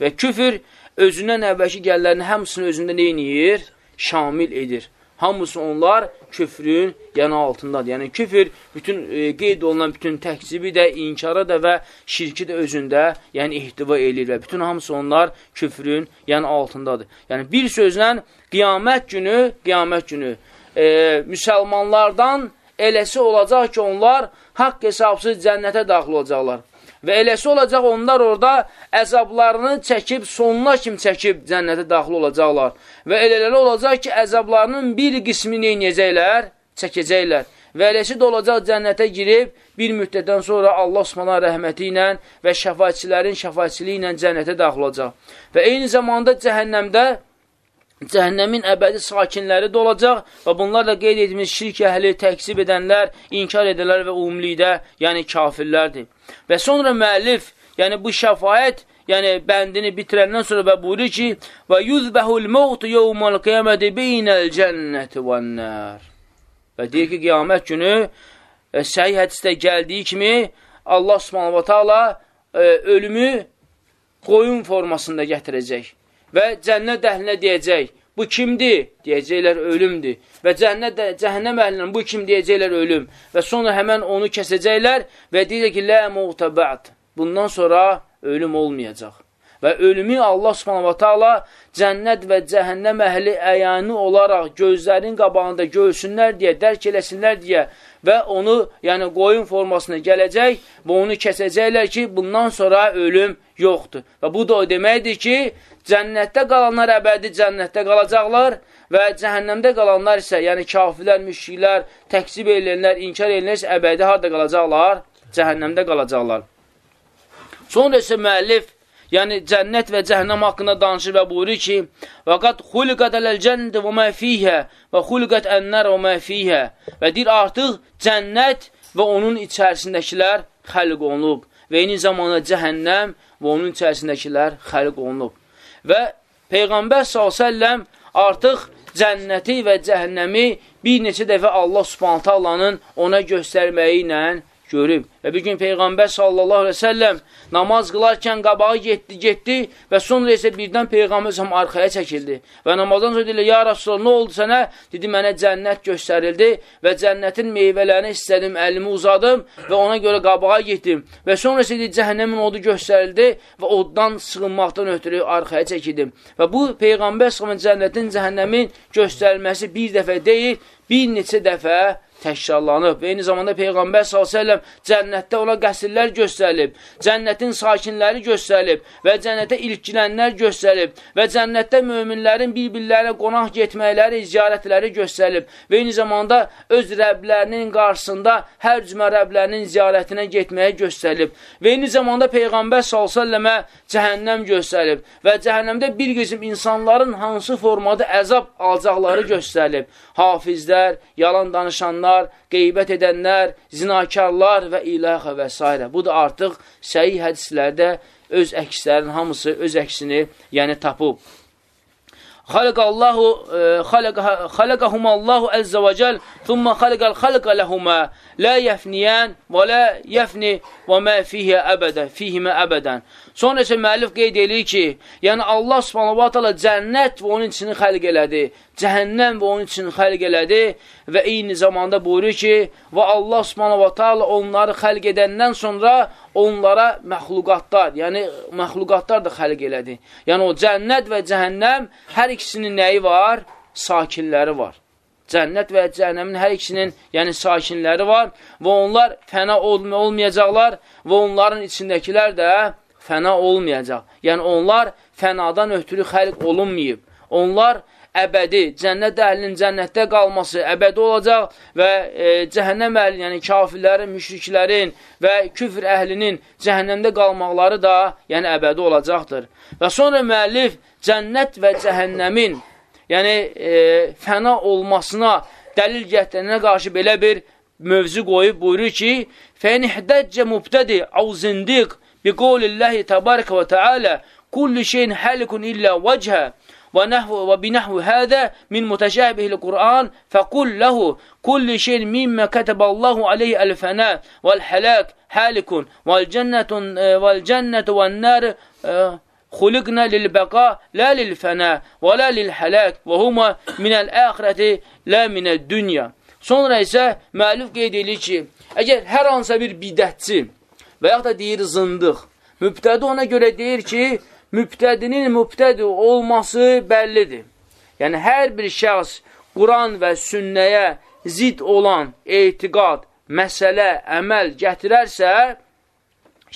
Və küfr özündən əvvəlki gəllərini həmsini özündə neyniyir? Şamil edir. Hamısı onlar küfrün yanı altındadır. Yəni küfr bütün e, qeyd olunan bütün təkzibi də, inkara da və şirki də özündə, yəni ihtiva eləyir və bütün hamısı onlar küfrün yanı altındadır. Yəni bir sözlə qiyamət günü, qiyamət günü e, müsəlmanlardan eləsi olacaq ki, onlar haqq hesabsız cənnətə daxil olacaqlar. Və eləsi olacaq, onlar orada əzablarını çəkib, sonuna kim çəkib cənnətə daxil olacaqlar. Və elələri olacaq ki, əzablarının bir qismini neynəyəcəklər? Çəkəcəklər. Və eləsi də olacaq cənnətə girib, bir müddətdən sonra Allah Osmana rəhməti ilə və şəfaətçilərin şəfaətçiliyi ilə cənnətə daxil olacaq. Və eyni zamanda cəhənnəmdə cəhənnəmin əbədi sakinləri də olacaq və bunlar da qeyd edilmiş şirk əhli, təksib edənlər, inkar edənlər və umumlikdə, yəni kafirlərdir. Və sonra müəllif, yəni bu şəfayət, yəni bəndini bitirəndən sonra və buyurur ki, və yuzbəhul mevtu yevmal qiyaməti beynəl cənnəti və nər. Və deyir ki, qiyamət günü e, səhih hədisdə gəldiyi kimi Allah subhanahu wa ta'ala e, ölümü qoyun formasında gətirəcək və cənnət əhlinə deyəcək, bu kimdir? Deyəcəklər, ölümdür. Və cənnət, cəhənnəm əhlindən bu kim deyəcəklər, ölüm. Və sonra həmən onu kəsəcəklər və deyəcək ki, lə muğtabət. Bundan sonra ölüm olmayacaq. Və ölümü Allah subhanahu wa ta'ala cənnət və cəhənnəm əhli əyani olaraq gözlərin qabağında görsünlər deyə, dərk eləsinlər deyə və onu, yəni qoyun formasına gələcək və onu kəsəcəklər ki, bundan sonra ölüm yoxdur. Və bu da o deməkdir ki, cənnətdə qalanlar əbədi cənnətdə qalacaqlar və cəhənnəmdə qalanlar isə, yəni kafirlər, müşriklər, təksib edilənlər, inkar edilənlər isə əbədi harada qalacaqlar? Cəhənnəmdə qalacaqlar. Sonra isə müəllif yəni cənnət və cəhənnəm haqqında danışır və buyurur ki, və qad xuliqat ələl cənnət və mə fiyhə və xuliqat ənlər və mə fiyhə və deyir, artıq cənnət və onun içərisindəkilər xəlq olunub və eyni zamanda cəhənnəm və onun içərisindəkilər xəlq olunub. Və Peyğəmbər s.ə.v artıq cənnəti və cəhənnəmi bir neçə dəfə Allah subhanətə Allahın ona göstərməyi ilə görüb. Və bir gün Peyğəmbər sallallahu aleyhi ve sellem namaz qılarkən qabağı getdi, getdi və sonra isə birdən Peyğəmbər səhəm arxaya çəkildi. Və namazdan sonra deyirlər, ya Rasulullah, nə oldu sənə? Dedi, mənə cənnət göstərildi və cənnətin meyvələrini istədim, əlimi uzadım və ona görə qabağa getdim. Və sonra isə dedi, cəhənnəmin odu göstərildi və oddan sığınmaqdan ötürü arxaya çəkildim. Və bu Peyğəmbər səhəmin cənnətin, cəhənnəmin göstərilməsi bir dəfə deyil, bir neçə dəfə təkrarlanıb. Və eyni zamanda Peyğəmbər s.ə.v cənnətdə ona qəsrlər göstərilib, cənnətin sakinləri göstərilib və cənnətə ilkilənlər göstərilib və cənnətdə möminlərin bir-birlərinə qonaq getməkləri, ziyarətləri göstərilib və eyni zamanda öz rəblərinin qarşısında hər cümə rəblərinin ziyarətinə getməyə göstərilib və eyni zamanda Peyğəmbər s.ə.və cəhənnəm göstərilib və cəhənnəmdə bir qism insanların hansı formada əzab alacaqları göstərilib. Hafizlər, yalan danışanlar, danışanlar, qeybət edənlər, zinakarlar və ilahə və s. Bu da artıq səhih hədislərdə öz əkslərin hamısı öz əksini yəni tapıb. Xalqallahu xalaqahumallahu azza və cəl, thumma xalaqal xalqa lahuma la yefniyən və la yefni və ma fihi əbədə, fihimə əbədən. Sonra isə müəllif qeyd edir ki, yəni Allah subhanahu wa ta'ala cənnət və onun içini xəlq elədi, cəhənnəm və onun içini xəlq elədi və eyni zamanda buyurur ki, və Allah subhanahu wa ta'ala onları xəlq edəndən sonra onlara məxluqatlar, yəni məxluqatlar da xəlq elədi. Yəni o cənnət və cəhənnəm hər ikisinin nəyi var? Sakinləri var. Cənnət və cəhənnəmin hər ikisinin, yəni sakinləri var və onlar fəna olmay olmayacaqlar və onların içindəkilər də fəna olmayacaq. Yəni onlar fənadan ötürü xəlq olunmayıb. Onlar əbədi, cənnət əhlinin cənnətdə qalması əbədi olacaq və e, cəhənnəm əhli, yəni kafirlərin, müşriklərin və küfr əhlinin cəhənnəmdə qalmaqları da yəni əbədi olacaqdır. Və sonra müəllif cənnət və cəhənnəmin yəni e, fəna olmasına dəlil gətirənə qarşı belə bir mövzu qoyub buyurur ki, فَاِنْ اِحْدَجَّ مُبْتَدِ اَوْ زِنْدِقِ bi qavlillahi təbarəkə və təalə kullu şeyin həlikun illə vəchə və nəhvə və binəhvə hədə min mütəşəbihil Qur'an fəqul ləhu kullu şeyin mimmə kətəbəllahu aleyhi əl-fənə vəl-hələk həlikun vəl-cənnətun vəl-cənnətun vəl-nər xuliqnə lil-bəqa lə lil-fənə və lə lil-hələk və huma minəl-əxirəti lə minəd-dünya. Sonra isə müəllif qeyd edir ki, əgər hər hansısa bir bidətçi və yaxud da deyir zındıq, mübtədi ona görə deyir ki, mübtədinin mübtədi olması bəllidir. Yəni, hər bir şəxs Quran və sünnəyə zid olan etiqad, məsələ, əməl gətirərsə,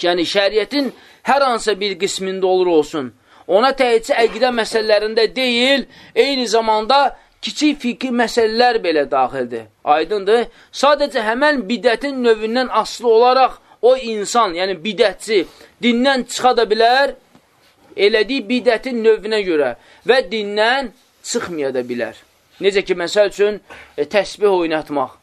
yəni şəriyyətin hər hansısa bir qismində olur olsun. Ona təhicə əqidə məsələlərində deyil, eyni zamanda kiçik fiqhi məsələlər belə daxildir. Aydındır. Sadəcə həmən bidətin növündən asılı olaraq o insan, yəni bidətçi, dindən çıxa da bilər, elədiyi bidətin növünə görə və dindən çıxmaya da bilər. Necə ki, məsəl üçün, e, təsbih oynatmaq.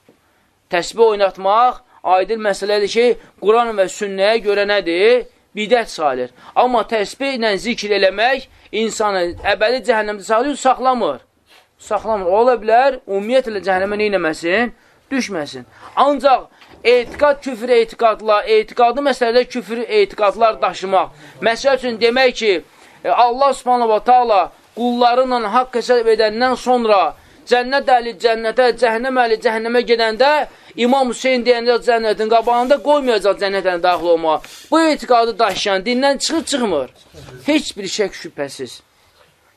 Təsbih oynatmaq aydın məsələdir ki, Quran və sünnəyə görə nədir? Bidət sayılır. Amma təsbih ilə zikr eləmək insanı əbədi cəhənnəmdə saxlayır, saxlamır. Saxlamır. Ola bilər, ümumiyyətlə cəhənnəmə neynəməsin? Düşməsin. Ancaq etiqad küfür etiqadla, etiqadı məsələdə küfür etiqadlar daşımaq. Məsəl üçün demək ki, e, Allah subhanahu wa ta'ala qullarınla haqq hesab edəndən sonra cənnət əhli cənnətə, cəhənnəm əhli cəhənnəmə gedəndə İmam Hüseyin deyəndə cənnətin qabağında qoymayacaq cənnətlə daxil olmağa. Bu etiqadı daşıyan dindən çıxır, çıxmır. Heç bir şək şübhəsiz.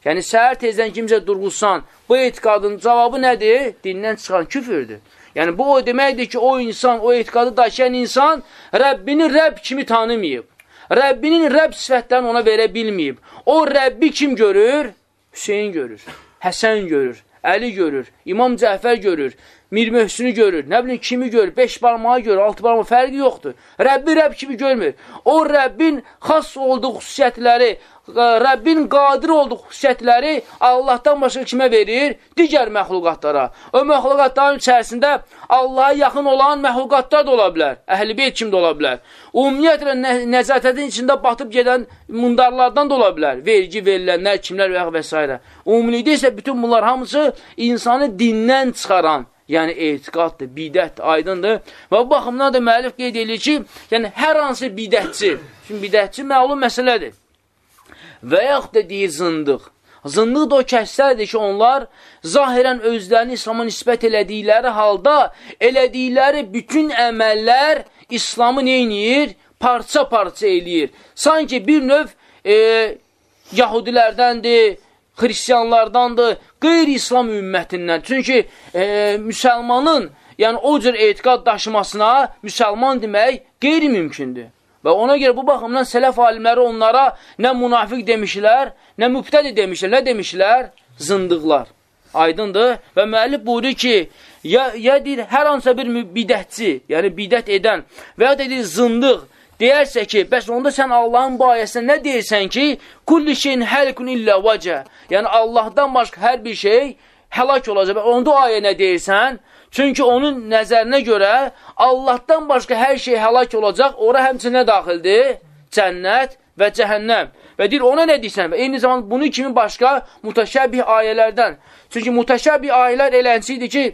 Yəni, səhər tezdən kimsə durğulsan, bu etiqadın cavabı nədir? Dindən çıxan küfürdür. Yəni, bu o deməkdir ki, o insan, o etiqadı daşıyan insan Rəbbini Rəbb kimi tanımayıb. Rəbbinin Rəbb sifətlərini ona verə bilməyib. O Rəbbi kim görür? Hüseyin görür, Həsən görür, Əli görür, İmam Cəhfər görür, Mir Möhsünü görür, nə bilim kimi görür, beş barmağı görür, altı barmağı fərqi yoxdur. Rəbbi Rəbb kimi görmür. O Rəbbin xas olduğu xüsusiyyətləri, Rəbbin qadir olduğu xüsusiyyətləri Allahdan başqa kimə verir? Digər məxluqatlara. O məxluqatların içərisində Allaha yaxın olan məxluqatlar da ola bilər. Əhl-i kim də ola bilər. Ümumiyyətlə nə nəzarətin içində batıb gedən mundarlardan da ola bilər. Vergi verilənlər, kimlər və, və s. Ümumilikdə isə bütün bunlar hamısı insanı dindən çıxaran, yəni etiqaddır, bidətdir, aydındır. Və bu baxımdan da müəllif qeyd edir ki, yəni hər hansı bidətçi, şimdi bidətçi məlum məsələdir və yaxud da deyir zındıq. Zındıq da o kəslərdir ki, onlar zahirən özlərini İslama nisbət elədikləri halda, elədikləri bütün əməllər İslamı neyniyir? Parça-parça eləyir. Sanki bir növ e, Yahudilərdəndir, Xristiyanlardandır, qeyri-İslam ümmətindən. Çünki e, müsəlmanın, yəni o cür etiqad daşımasına müsəlman demək qeyri-mümkündür. Və ona görə bu baxımdan sələf alimləri onlara nə münafiq demişlər, nə mübtədi demişlər, nə demişlər? Zındıqlar. Aydındır. Və müəllif buyurur ki, ya, ya deyir, hər hansısa bir bidətçi, yəni bidət edən və ya deyir, zındıq deyərsə ki, bəs onda sən Allahın bu ayəsində nə deyirsən ki, kulli şeyin həlkun illə vəcə, yəni Allahdan başqa hər bir şey həlak olacaq. Onda o ayə nə deyirsən? Çünki onun nəzərinə görə Allahdan başqa hər şey həlak olacaq, ora həmçinə daxildir? Cənnət və cəhənnəm. Və deyir, ona nə deyirsən? Və eyni zamanda bunu kimi başqa mutaşəbih ayələrdən. Çünki mutaşəbih ayələr elənciydi ki,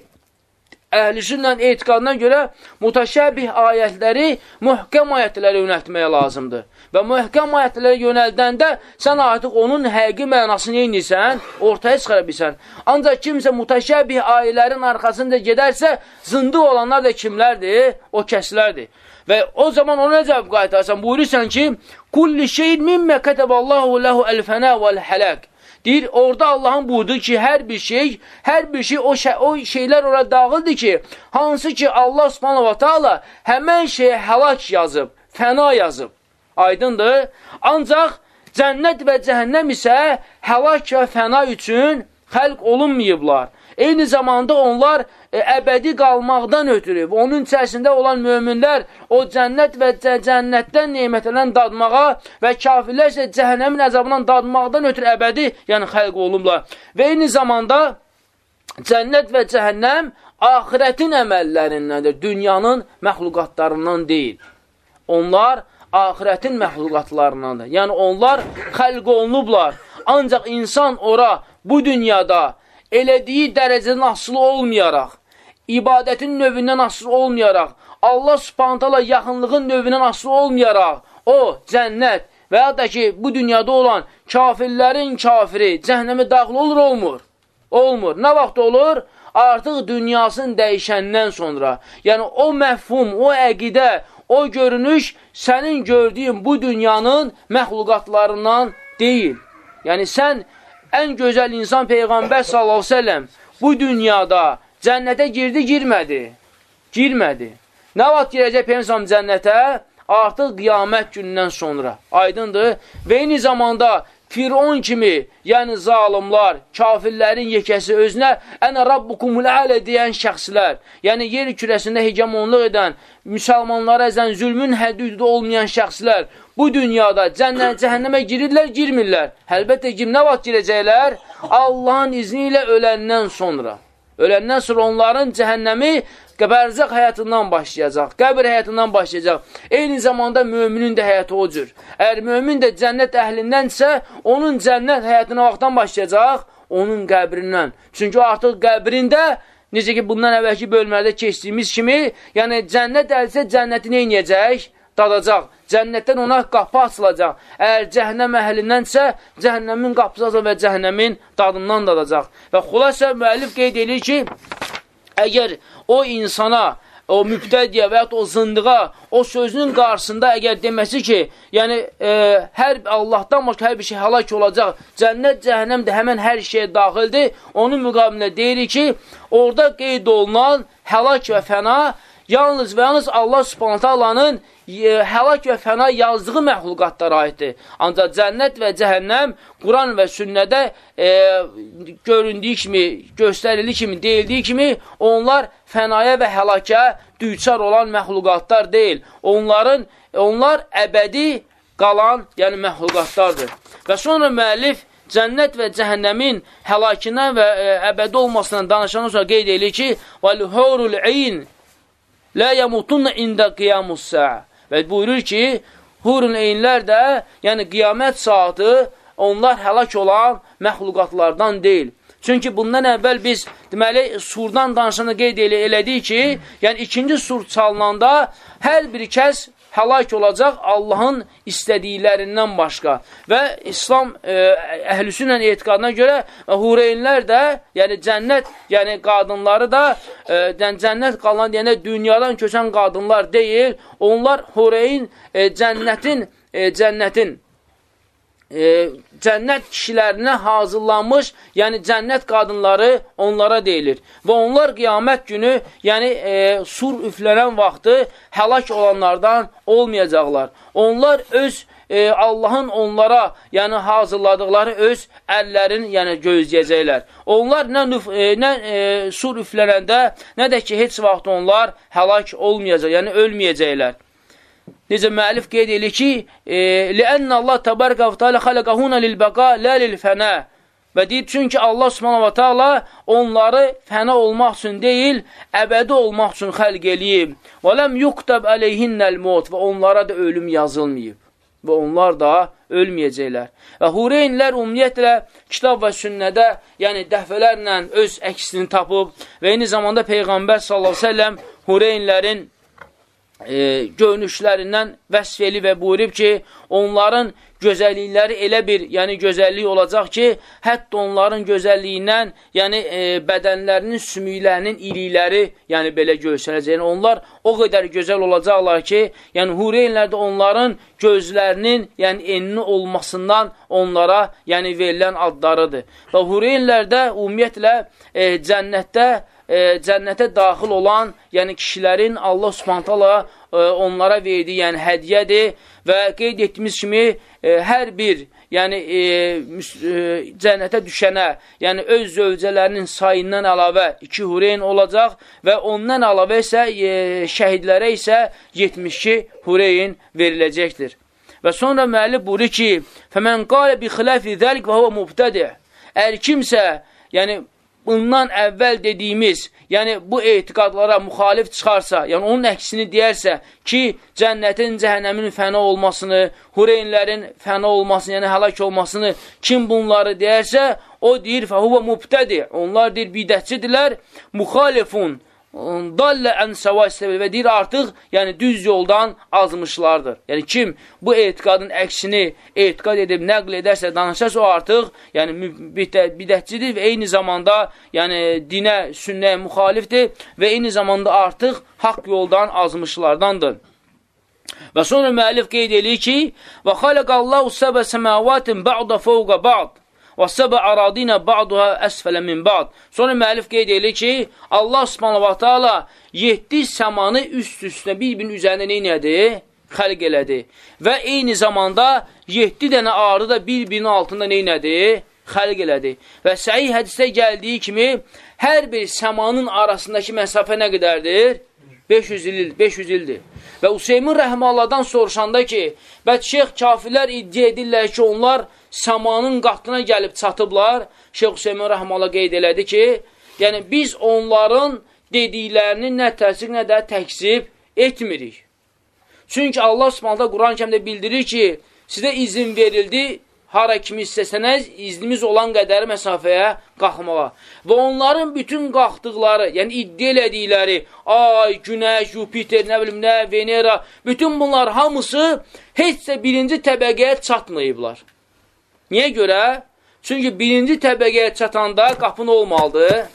əhlüsünlə etiqadına görə mutaşəbih ayətləri mühkəm ayətlərə yönəltməyə lazımdır. Və mühkəm ayətlərə yönəldəndə sən artıq onun həqiqi mənasını eynirsən, ortaya çıxara bilsən. Ancaq kimsə mutaşəbih ayələrin arxasında gedərsə, zındı olanlar da kimlərdir? O kəslərdir. Və o zaman ona cavab qaytarsan, buyurursan ki, kulli şeyin mimmə kətəballahu ləhu əl-fənə vəl-hələk. Deyir, orada Allahın buyurdu ki, hər bir şey, hər bir şey, o, şey, o şeylər ora dağıldı ki, hansı ki Allah subhanahu wa ta'ala həmən şeyə həlak yazıb, fəna yazıb. Aydındır? Ancaq cənnət və cəhənnəm isə həlak və fəna üçün xəlq olunmayıblar. Eyni zamanda onlar e, əbədi qalmaqdan ötürü, onun içərisində olan möminlər o cənnət və cənnətdən neymətlərindən dadmağa və kafirlər isə cəhənnəmin əzabından dadmaqdan ötürü əbədi, yəni xəlq olunublar. Və eyni zamanda cənnət və cəhənnəm ahirətin əməllərindəndir, dünyanın məxluqatlarından deyil. Onlar ahirətin məxluqatlarındandır. Yəni, onlar xəlq olunublar. Ancaq insan ora bu dünyada elədiyi dərəcədən asılı olmayaraq, ibadətin növündən asılı olmayaraq, Allah subhantala yaxınlığın növündən asılı olmayaraq, o, cənnət və ya da ki, bu dünyada olan kafirlərin kafiri cəhənnəmə daxil olur, olmur? Olmur. Nə vaxt olur? Artıq dünyasını dəyişəndən sonra. Yəni, o məhfum, o əqidə, o görünüş sənin gördüyün bu dünyanın məxluqatlarından deyil. Yəni, sən ən gözəl insan Peyğəmbər s.ə.v bu dünyada cənnətə girdi, girmədi. Girmədi. Nə vaxt girəcək Peyğəmbər cənnətə? Artıq qiyamət günündən sonra. Aydındır. Və eyni zamanda Firon kimi, yəni zalimlar, kafirlərin yekəsi özünə ənə rabbukumul ələ deyən şəxslər, yəni yer kürəsində hegemonluq edən, müsəlmanlara əzən zülmün hədüdü olmayan şəxslər bu dünyada cənnət, cəhənnəmə girirlər, girmirlər. Əlbəttə ki, nə vaxt girəcəklər? Allahın izni ilə öləndən sonra. Öləndən sonra onların cəhənnəmi bərzəq həyatından başlayacaq, qəbir həyatından başlayacaq. Eyni zamanda müminin də həyatı o cür. Əgər mümin də cənnət əhlindənsə, onun cənnət həyatına vaxtdan başlayacaq, onun qəbrindən. Çünki artıq qəbrində, necə ki, bundan əvvəlki bölmədə keçdiyimiz kimi, yəni cənnət əlsə cənnəti neynəyəcək? Dadacaq. Cənnətdən ona qapı açılacaq. Əgər cəhənnəm əhlindənsə, cəhənnəmin qapısı açılacaq və cəhənnəmin dadından dadacaq. Və xülasə müəllif qeyd edir ki, əgər o insana, o mübtədiyə və ya o zındığa, o sözünün qarşısında əgər deməsi ki, yəni e, hər Allahdan başqa hər bir şey həlak olacaq, cənnət, cəhənnəm də həmən hər şeyə daxildir, onun müqabilində deyirik ki, orada qeyd olunan həlak və fəna yalnız və yalnız Allah subhanət alanın e, həlak və fəna yazdığı məhlukatlara aiddir. Ancaq cənnət və cəhənnəm Quran və sünnədə e, göründüyü kimi, göstərildiyi kimi, deyildiyi kimi onlar fənaya və həlakə düçar olan məhlukatlar deyil. Onların, onlar əbədi qalan, yəni məhlukatlardır. Və sonra müəllif cənnət və cəhənnəmin həlakinə və ə, əbədi olmasından danışandan sonra qeyd edir ki, "Vəl-hurul-ayn" Lə yəmutunna ində qiyamussə. Və buyurur ki, hurun eynlər də, yəni qiyamət saatı onlar həlak olan məxluqatlardan deyil. Çünki bundan əvvəl biz, deməli, surdan danışanda qeyd elədik ki, yəni ikinci sur çalınanda hər bir kəs həlak olacaq Allahın istədiklərindən başqa. Və İslam e, əhlüsünlə etiqadına görə hureynlər də, yəni cənnət, yəni qadınları da, e, yəni cənnət qalan deyəndə dünyadan köçən qadınlar deyil, onlar hureyn e, cənnətin, e, cənnətin e, cənnət kişilərinə hazırlanmış, yəni cənnət qadınları onlara deyilir. Və onlar qiyamət günü, yəni e, sur üflənən vaxtı həlak olanlardan olmayacaqlar. Onlar öz e, Allahın onlara, yəni hazırladıqları öz əllərini, yəni gözləyəcəklər. Onlar nə, nüf, e, nə e, sur üflənəndə, nə də ki, heç vaxt onlar həlak olmayacaq, yəni ölməyəcəklər. Necə müəllif qeyd edir ki, e, "Lə'ənna Allah təbaraka və təala xalaqahuna lil-baqa, la lil-fana." Və deyir, çünki Allah Subhanahu va Taala onları fəna olmaq üçün deyil, əbədi olmaq üçün xəlq eləyib. Ləm yuktab aleyhinnəl maut və onlara da ölüm yazılmayıb. Və onlar da ölməyəcəklər. Və hureynlər ümumiyyətlə kitab və sünnədə, yəni dəfələrlə öz əksini tapıb və eyni zamanda Peyğəmbər sallallahu əleyhi və səlləm hureynlərin e, görünüşlərindən vəsf elib və buyurub ki, onların gözəllikləri elə bir, yəni gözəllik olacaq ki, hətta onların gözəlliyindən, yəni e, bədənlərinin sümüklərinin ilikləri, yəni belə görsənəcək. Yəni onlar o qədər gözəl olacaqlar ki, yəni Hureynlərdə onların gözlərinin, yəni enli olmasından onlara, yəni verilən adlarıdır. Və Hureynlərdə ümumiyyətlə e, cənnətdə e, cənnətə daxil olan, yəni kişilərin Allah Subhanahu e, onlara verdiyi, yəni hədiyyədir və qeyd etdiyimiz kimi e, hər bir yəni e, e, cənnətə düşənə, yəni öz zövcələrinin sayından əlavə iki hureyn olacaq və ondan əlavə isə e, şəhidlərə isə 72 hureyn veriləcəkdir. Və sonra müəllif buyurur ki, "Fəmən qale bi xilafi zəlik və huve mubtadi." Əgər kimsə, yəni bundan əvvəl dediyimiz, yəni bu etiqadlara müxalif çıxarsa, yəni onun əksini deyərsə ki, cənnətin, cəhənnəmin fəna olmasını, hureynlərin fəna olmasını, yəni həlak olmasını kim bunları deyərsə, o deyir, fəhuvə mubtədi, onlar deyir, bidətçidirlər, müxalifun, dallə ən səvəs və deyir artıq, yəni düz yoldan azmışlardır. Yəni kim bu etiqadın əksini etiqad edib nəql edərsə, danışarsa o artıq, yəni bidətçidir və eyni zamanda, yəni dinə, sünnəyə müxalifdir və eyni zamanda artıq haqq yoldan azmışlardandır. Və sonra müəllif qeyd edir ki: "Və xalaqallahu səbə səmavatın ba'da fawqa ba'd." Və səbə aradinə ba'duha əsfələ min ba'd. Sonra müəllif qeyd edir ki, Allah subhanahu wa ta'ala 7 səmanı üst-üstünə bir-birinin üzərində neynədi? Xəlq elədi. Və eyni zamanda 7 dənə arı da bir-birinin altında neynədi? Xəlq elədi. Və səhih hədisdə gəldiyi kimi, hər bir səmanın arasındakı məsafə nə qədərdir? 500 il, 500 ildir. Və Useymin Rəhməllahdan soruşanda ki, bət şeyx kafirlər iddia edirlər ki, onlar səmanın qatına gəlib çatıblar. Şeyx Hüseymin Rəhmələ qeyd elədi ki, yəni biz onların dediklərini nə təsdiq, nə də təksib etmirik. Çünki Allah Subhanahu Quran kəmdə bildirir ki, sizə izin verildi, hara kimi istəsəniz, iznimiz olan qədər məsafəyə qalxmağa. Və onların bütün qalxdıqları, yəni iddia elədikləri, ay, günəş, Jupiter, nə bilim nə, Venera, bütün bunlar hamısı heç də birinci təbəqəyə çatmayıblar. Niyə görə? Çünki birinci təbəqəyə çatanda qapın olmalıdır,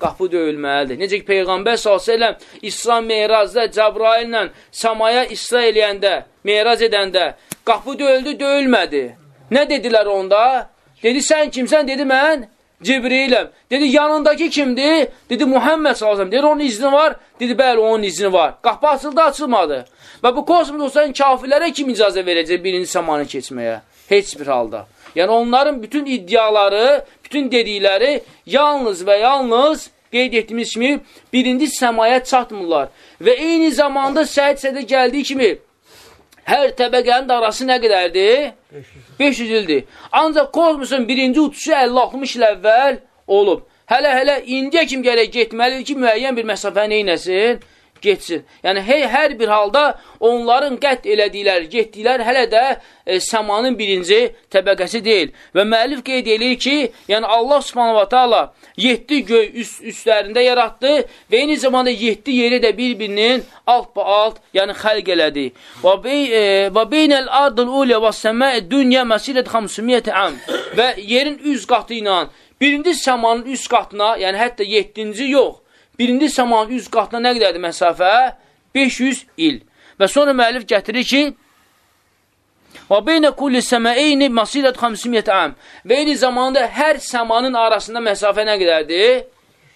qapı döyülməlidir. Necə ki, Peyğəmbər s.ə.v İsra meyrazda Cəbraillə samaya İsra eləyəndə, meyraz edəndə qapı döyüldü, döyülmədi. Nə dedilər onda? Dedi, sən kimsən? Dedi, mən Cibriləm. Dedi, yanındakı kimdir? Dedi, Muhammed s.ə.v. Dedi, onun izni var? Dedi, bəli, onun izni var. Qapı açıldı, açılmadı. Və bu kosmosdan kafirlərə kim icazə verəcək birinci samanı keçməyə? Heç bir halda. Yəni onların bütün iddiaları, bütün dedikləri yalnız və yalnız qeyd etdiyimiz kimi birinci səmaya çatmırlar. Və eyni zamanda Səhid Sədə gəldiyi kimi hər təbəqənin arası nə qədərdir? 500. 500 ildir. Ancaq kosmosun birinci uçuşu 50-60 il əvvəl olub. Hələ-hələ indiyə kim gərək getməlidir ki, müəyyən bir məsafə neynəsin? Getsin. Yəni, hey, hər bir halda onların qət elədikləri, getdikləri hələ də e, səmanın birinci təbəqəsi deyil. Və müəllif qeyd edir ki, yəni Allah subhanahu ta'ala 7 göy üst, üstlərində yaratdı və eyni zamanda 7 yeri də bir-birinin alt-ba-alt, yəni xəlq elədi. Və, bey, e, və beynəl ardıl ulə və səmə dünya məsirət 500 am və yerin üz qatı ilə birinci səmanın üst qatına, yəni hətta 7-ci yox, birinci səmanın üz qatına nə qədərdir məsafə? 500 il. Və sonra müəllif gətirir ki, Və beynə kulli səməyini masirət 500 am. Və eyni zamanda hər səmanın arasında məsafə nə qədərdir?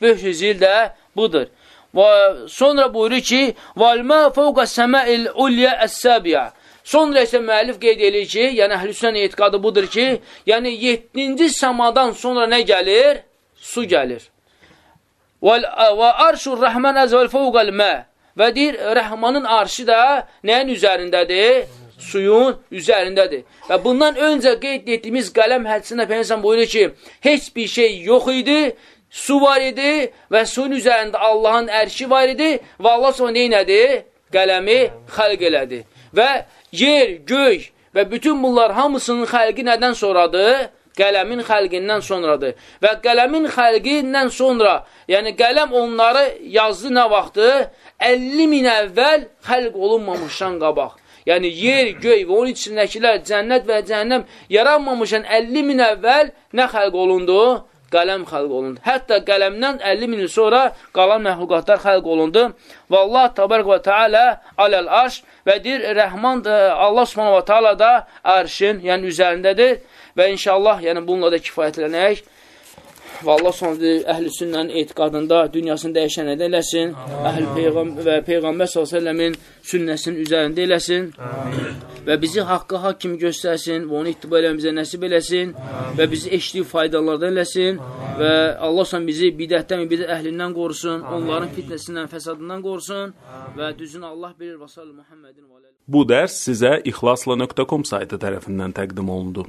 500 il də budur. Və sonra buyurur ki, "Vəlmə fawqa səma'il ulya əs-sabiya." Sonra isə müəllif qeyd edir ki, yəni əhlüsünən etiqadı budur ki, yəni 7-ci səmadan sonra nə gəlir? Su gəlir. Və arşur rəhmən əzvəl fəvqəl mə. Və deyir, rəhmanın arşı da nəyin üzərindədir? Suyun üzərindədir. Və bundan öncə qeyd etdiyimiz qələm hədisində Peyyəsən buyurur ki, heç bir şey yox idi, su var idi və suyun üzərində Allahın ərşi var idi və Allah sonra neynədi? Qələmi xəlq elədi. Və yer, göy və bütün bunlar hamısının xəlqi nədən sonradır? Qələmin xəlqindən sonradır. Və qələmin xəlqindən sonra, yəni qələm onları yazdı nə vaxtı? 50 min əvvəl xəlq olunmamışdan qabaq. Yəni yer, göy və onun içindəkilər, cənnət və cəhənnəm yaranmamışan 50 min əvvəl nə xəlq olundu? qələm xəlq olundu. Hətta qələmdən 50 min il sonra qalan məxluqatlar xəlq olundu. Və Allah təbarək və teala aləl arş və deyir, Rəhman da, Allah subhanahu və teala da arşın, yəni üzərindədir və inşallah, yəni bununla da kifayətlənək. Və Allah sonra əhl-i sünnənin etiqadında dünyasını dəyişən edə eləsin. Əhl Peyğam və Peyğəmbər s.ə.v-in sünnəsinin üzərində eləsin. Amin. Və bizi haqqa haqq kimi göstərsin və onu ittiba eləmizə nəsib eləsin və bizi eşdiyi faydalardan eləsin və Allah sonra bizi bidətdən və bidət əhlindən qorusun, onların fitnəsindən, fəsadından qorusun və düzünü Allah bilir və sallı Muhammedin və Bu dərs sizə ixlasla.com saytı tərəfindən təqdim olundu.